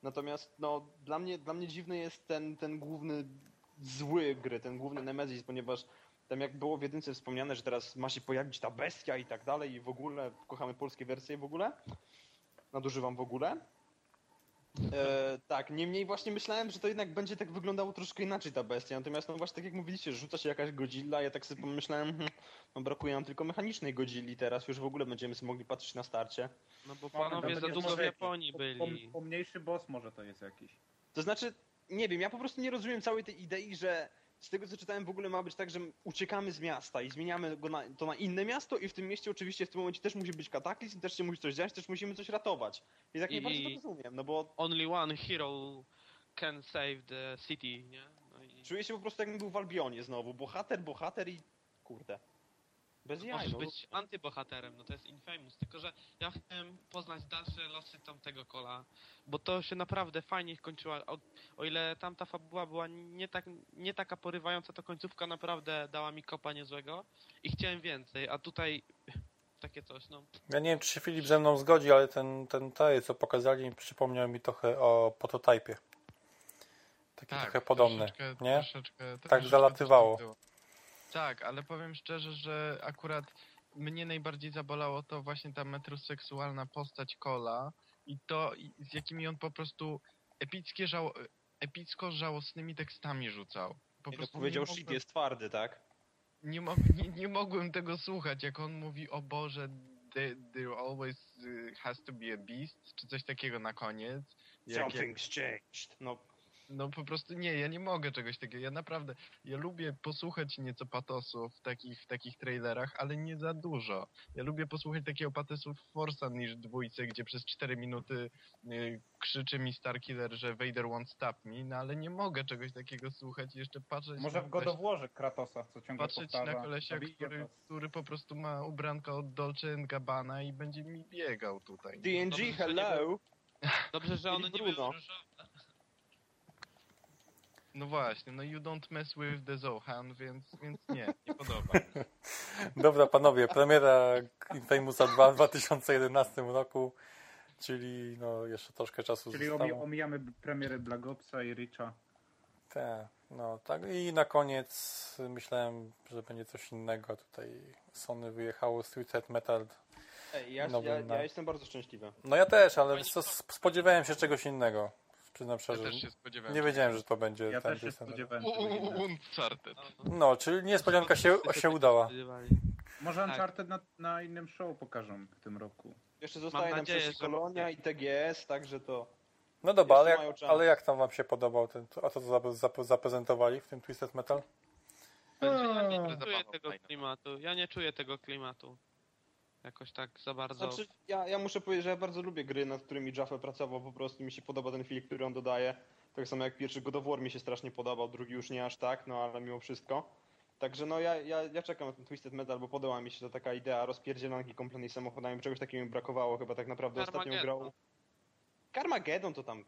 Natomiast no, dla mnie, dla mnie dziwny jest ten, ten główny zły gry, ten główny Nemesis, ponieważ tam jak było w jedynce wspomniane, że teraz ma się pojawić ta bestia i tak dalej i w ogóle, kochamy polskie wersje w ogóle, nadużywam w ogóle. E, tak, niemniej właśnie myślałem, że to jednak będzie tak wyglądało troszkę inaczej ta bestia, natomiast no właśnie tak jak mówiliście, rzuca się jakaś Godzilla, ja tak sobie pomyślałem, hmm, no brakuje nam tylko mechanicznej Godzilli teraz, już w ogóle będziemy sobie mogli patrzeć na starcie. No bo No, panowie za długo w Japonii Po- byli. Po, pomniejszy boss może to jest jakiś. To znaczy, nie wiem, ja po prostu nie rozumiem całej tej idei, że z tego co czytałem w ogóle ma być tak, że uciekamy z miasta i zmieniamy go na, to na inne miasto i w tym mieście oczywiście w tym momencie też musi być kataklizm, też się musi coś dziać, też musimy coś ratować. I tak nie I- bardzo to rozumiem, no bo Only one hero can save the city, nie? No i czuję się po prostu jakbym był w Albionie znowu, bohater, bohater i kurde. Bez jaj, możesz no. być antybohaterem, no to jest Infamous, tylko że ja chciałem poznać dalsze losy tamtego kola, bo to się naprawdę fajnie kończyła, o, o ile tamta fabuła była nie, tak, nie taka porywająca, to końcówka naprawdę dała mi kopa niezłego i chciałem więcej, a tutaj takie coś, no. Ja nie wiem, czy się Filip ze mną zgodzi, ale ten, ten trailer, co pokazali, przypomniał mi trochę o prototypie. takie trochę podobne, troszeczkę, nie? Troszeczkę, Tak troszeczkę zalatywało. Tak, ale powiem szczerze, że akurat mnie najbardziej zabolało to właśnie ta metroseksualna postać Kola i to, i z jakimi on po prostu epickie żało, epicko żałosnymi tekstami rzucał. Po to prostu powiedział shit mogłem, jest twardy, tak? nie, mo- nie, nie mogłem tego słuchać, jak on mówi o Boże, there, there always y, has to be a beast, czy coś takiego na koniec. Jak, jak, Something's changed. No, no po prostu nie, ja nie mogę czegoś takiego. Ja naprawdę, ja lubię posłuchać nieco patosu w takich, w takich trailerach, ale nie za dużo. Ja lubię posłuchać takiego patosu w Forza niż dwójce, gdzie przez 4 minuty y, krzyczy mi Starkiller, że Vader won't stop me, no ale nie mogę czegoś takiego słuchać i jeszcze patrzeć Może na w God kolesia- of Warze Kratosa, co ciągle patrzeć powtarza. na kolesia, który, który po prostu ma ubranka od Dolce Gabbana i będzie mi biegał tutaj. Że nie hello! Dobrze, że one nie były różowe. No właśnie, no you don't mess with the Zohan, więc, więc nie, nie podoba. Dobra, panowie, premiera Infamousa 2 w 2011 roku, czyli no jeszcze troszkę czasu Czyli zostało. omi- omijamy premiery Black Opsa i Richa. Tak, no tak. I na koniec myślałem, że będzie coś innego. Tutaj Sony wyjechało z Twisted Metal. Ej, ja, ja, ja jestem bardzo szczęśliwy. No ja też, ale spodziewałem się czegoś innego. Przyznam Ja szczerze. też się spodziewałem. Nie wiedziałem, że to będzie Ja ten też się spodziewałem. U- Uncharted. No, czyli niespodzianka się, się udała. Może Tak. Uncharted na, na innym show pokażą w tym roku. Jeszcze zostaje nam nadzieję, przecież że- Kolonia i TGS, także to... No dobra, ale jak, ale jak tam wam się podobał ten, a to co zap- zap- zaprezentowali w tym Twisted Metal? Ja nie dobra czuję tego klimatu. Ja nie czuję tego klimatu. Jakoś tak za bardzo. Znaczy, ja, ja muszę powiedzieć, że ja bardzo lubię gry, nad którymi Jaffe pracował, po prostu mi się podoba ten film, który on dodaje. Tak samo jak pierwszy God of War mi się strasznie podobał, drugi już nie aż tak, no ale mimo wszystko. Także no ja, ja, ja czekam na ten Twisted Metal, bo podoba mi się ta taka idea rozpierdzielanki kompletnej samochodami, czegoś takiego mi brakowało chyba tak naprawdę ostatnią Carmageddon. grą. Carmageddon to tam,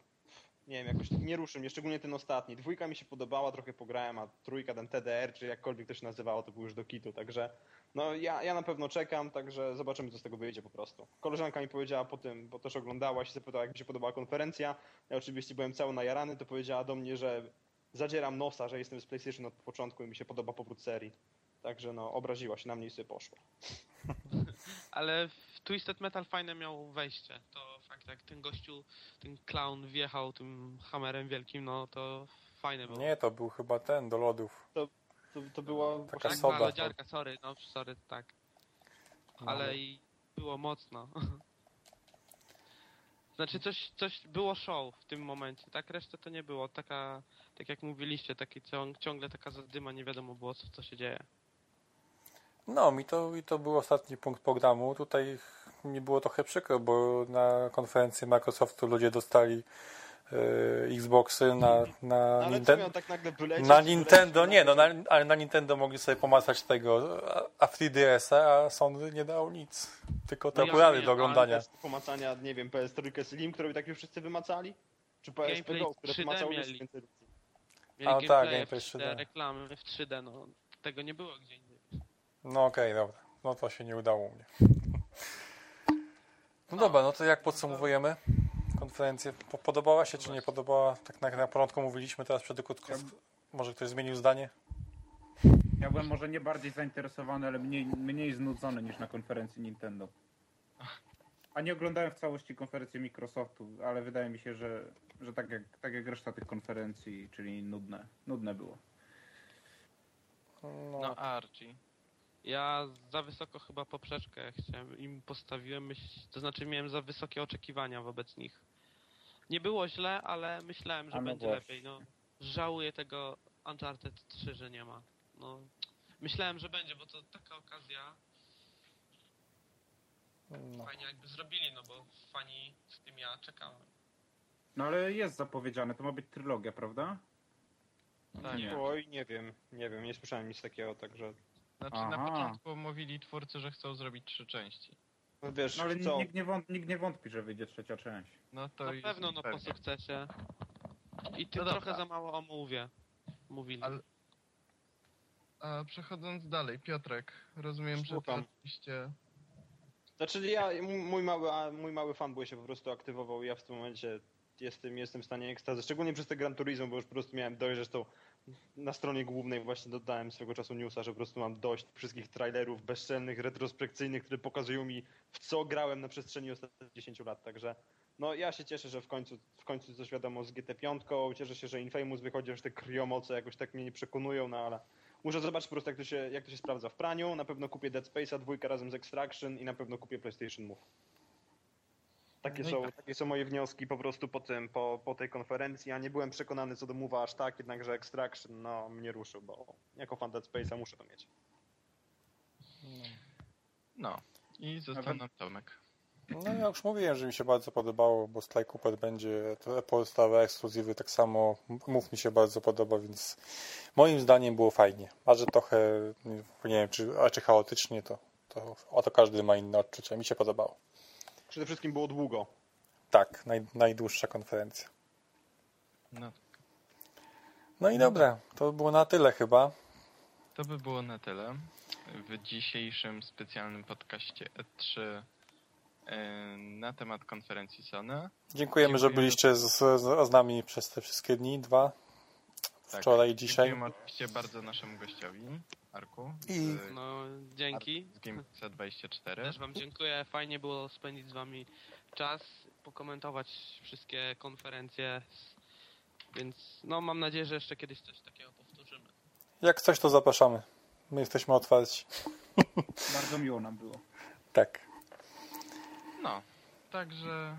nie wiem, jakoś nie ruszył mnie, szczególnie ten ostatni. Dwójka mi się podobała, trochę pograłem, a trójka, ten TDR, czy jakkolwiek to się nazywało, to był już do kitu, także no ja, ja na pewno czekam, także zobaczymy co z tego wyjdzie po prostu. Koleżanka mi powiedziała po tym, bo też oglądała się zapytała jak mi się podobała konferencja. Ja oczywiście byłem cały najarany, to powiedziała do mnie, że zadzieram nosa, że jestem z PlayStation od początku i mi się podoba powrót serii. Także no obraziła się na mnie i sobie poszła. Ale Twisted Metal fajne miał wejście. To fakt, jak ten gościu, ten clown wjechał tym hammerem wielkim, no to fajne było. Nie, to był chyba ten do lodów. To, to było Taka tak, soda. była lodziarka, sorry, no sorry, tak. No. Ale i było mocno. Znaczy coś, coś było show w tym momencie, tak? Resztę to nie było. Taka, tak jak mówiliście, taki ciąg, ciągle taka zadyma, nie wiadomo było co, co się dzieje. No, mi to, i to był ostatni punkt programu. Tutaj mi było trochę przykro, bo na konferencji Microsoftu ludzie dostali e, Xboxy na, na, No, tak? Na wylecieć, Nintendo nie, no na, ale na Nintendo mogli sobie pomacać tego a- a 3DS-a, a Sony nie dał nic. Tylko te No ja okulary wiem, do oglądania. Pomacania, nie wiem, PS3 Slim, które by tak już wszyscy wymacali? Czy PSP Go, które 3D pomacały już mieli. Mieli A, tak, gameplay w 3D. 3D, reklamy w 3D, no tego nie było gdzie indziej. No okej, dobra. No to się nie udało u mnie. No dobra, no to jak podsumowujemy konferencję? Po- Podobała się czy nie podobała? Tak jak na początku mówiliśmy, teraz przed krótko. Może ktoś zmienił zdanie? Ja byłem może nie bardziej zainteresowany, ale mniej, mniej znudzony niż na konferencji Nintendo. A nie oglądałem w całości konferencji Microsoftu, ale wydaje mi się, że, że tak, jak, tak jak reszta tych konferencji, czyli nudne. Nudne było. No, No Archie. Ja za wysoko chyba poprzeczkę chciałem im postawiłem, myśl, to znaczy miałem za wysokie oczekiwania wobec nich. Nie było źle, ale myślałem, że no będzie właśnie. lepiej. No, żałuję tego Uncharted 3, że nie ma. No, myślałem, że będzie, bo to taka okazja no. fajnie jakby zrobili, no bo fani w tym ja czekałem. No ale jest zapowiedziane, to ma być trylogia, prawda? Tak. Nie. Oj, nie wiem, nie wiem, nie słyszałem nic takiego, także... Znaczy na Aha. początku mówili twórcy, że chcą zrobić trzy części. No wiesz, No ale co? nikt nie, wąt, nikt nie wątpi, że wyjdzie trzecia część. No to Na pewno, no po sukcesie. I tym No dobra. trochę za mało o Move'ie mówili. Ale- A przechodząc dalej, Piotrek, rozumiem, że ty Słucham. oczywiście... Znaczy ja, mój mały, a mój mały fanboy się po prostu aktywował i ja w tym momencie jestem, jestem w stanie ekstazy, szczególnie przez te Gran Turismo, bo już po prostu miałem dość, zresztą na stronie głównej właśnie dodałem swego czasu newsa, że po prostu mam dość wszystkich trailerów bezczelnych, retrospekcyjnych, które pokazują mi w co grałem na przestrzeni ostatnich 10 lat, także no ja się cieszę, że w końcu, w końcu coś wiadomo z GT5, cieszę się, że Infamous wychodzi, że te kriomoce jakoś tak mnie nie przekonują, no ale muszę zobaczyć po prostu jak to się, jak to się sprawdza w praniu, na pewno kupię Dead Space'a dwójkę razem z Extraction i na pewno kupię PlayStation Move. Takie, No i są, tak. takie są moje wnioski po prostu po tym, po, po tej konferencji. Ja nie byłem przekonany co do Move'a aż tak, jednakże Extraction no, mnie ruszył, bo jako fan Dead Space'a muszę to mieć. No. I został Nawet- nam Tomek. No ja już mówiłem, że mi się bardzo podobało, bo Sly Cooper będzie to podstawowe ekskluzywy, tak samo mów mi się bardzo podoba, więc moim zdaniem było fajnie. A że trochę, nie wiem, czy, a czy chaotycznie, to, to, a to każdy ma inne odczucia. Mi się podobało. Przede wszystkim było długo. Tak, naj, najdłuższa konferencja. No, No i dobra, to było na tyle chyba. to by było na tyle w dzisiejszym specjalnym podcaście E3 e, na temat konferencji Sony. Dziękujemy, że Dziękujemy. byliście z, z, z nami przez te wszystkie dni, dwa. Tak, Wczoraj i dzisiaj. Dziękujemy oczywiście bardzo naszemu gościowi, Arku, I- z, No, dzięki. z Gamesa 24. Też wam dziękuję. Fajnie było spędzić z wami czas, pokomentować wszystkie konferencje. Więc no mam nadzieję, że jeszcze kiedyś coś takiego powtórzymy. Jak coś, to zapraszamy. My jesteśmy otwarci. Bardzo miło nam było. Tak. No, także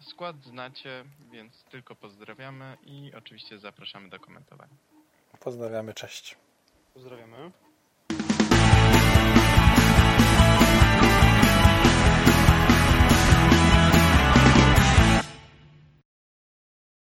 y, skład znacie, więc tylko pozdrawiamy i oczywiście zapraszamy do komentowania. Pozdrawiamy, cześć. Pozdrawiamy.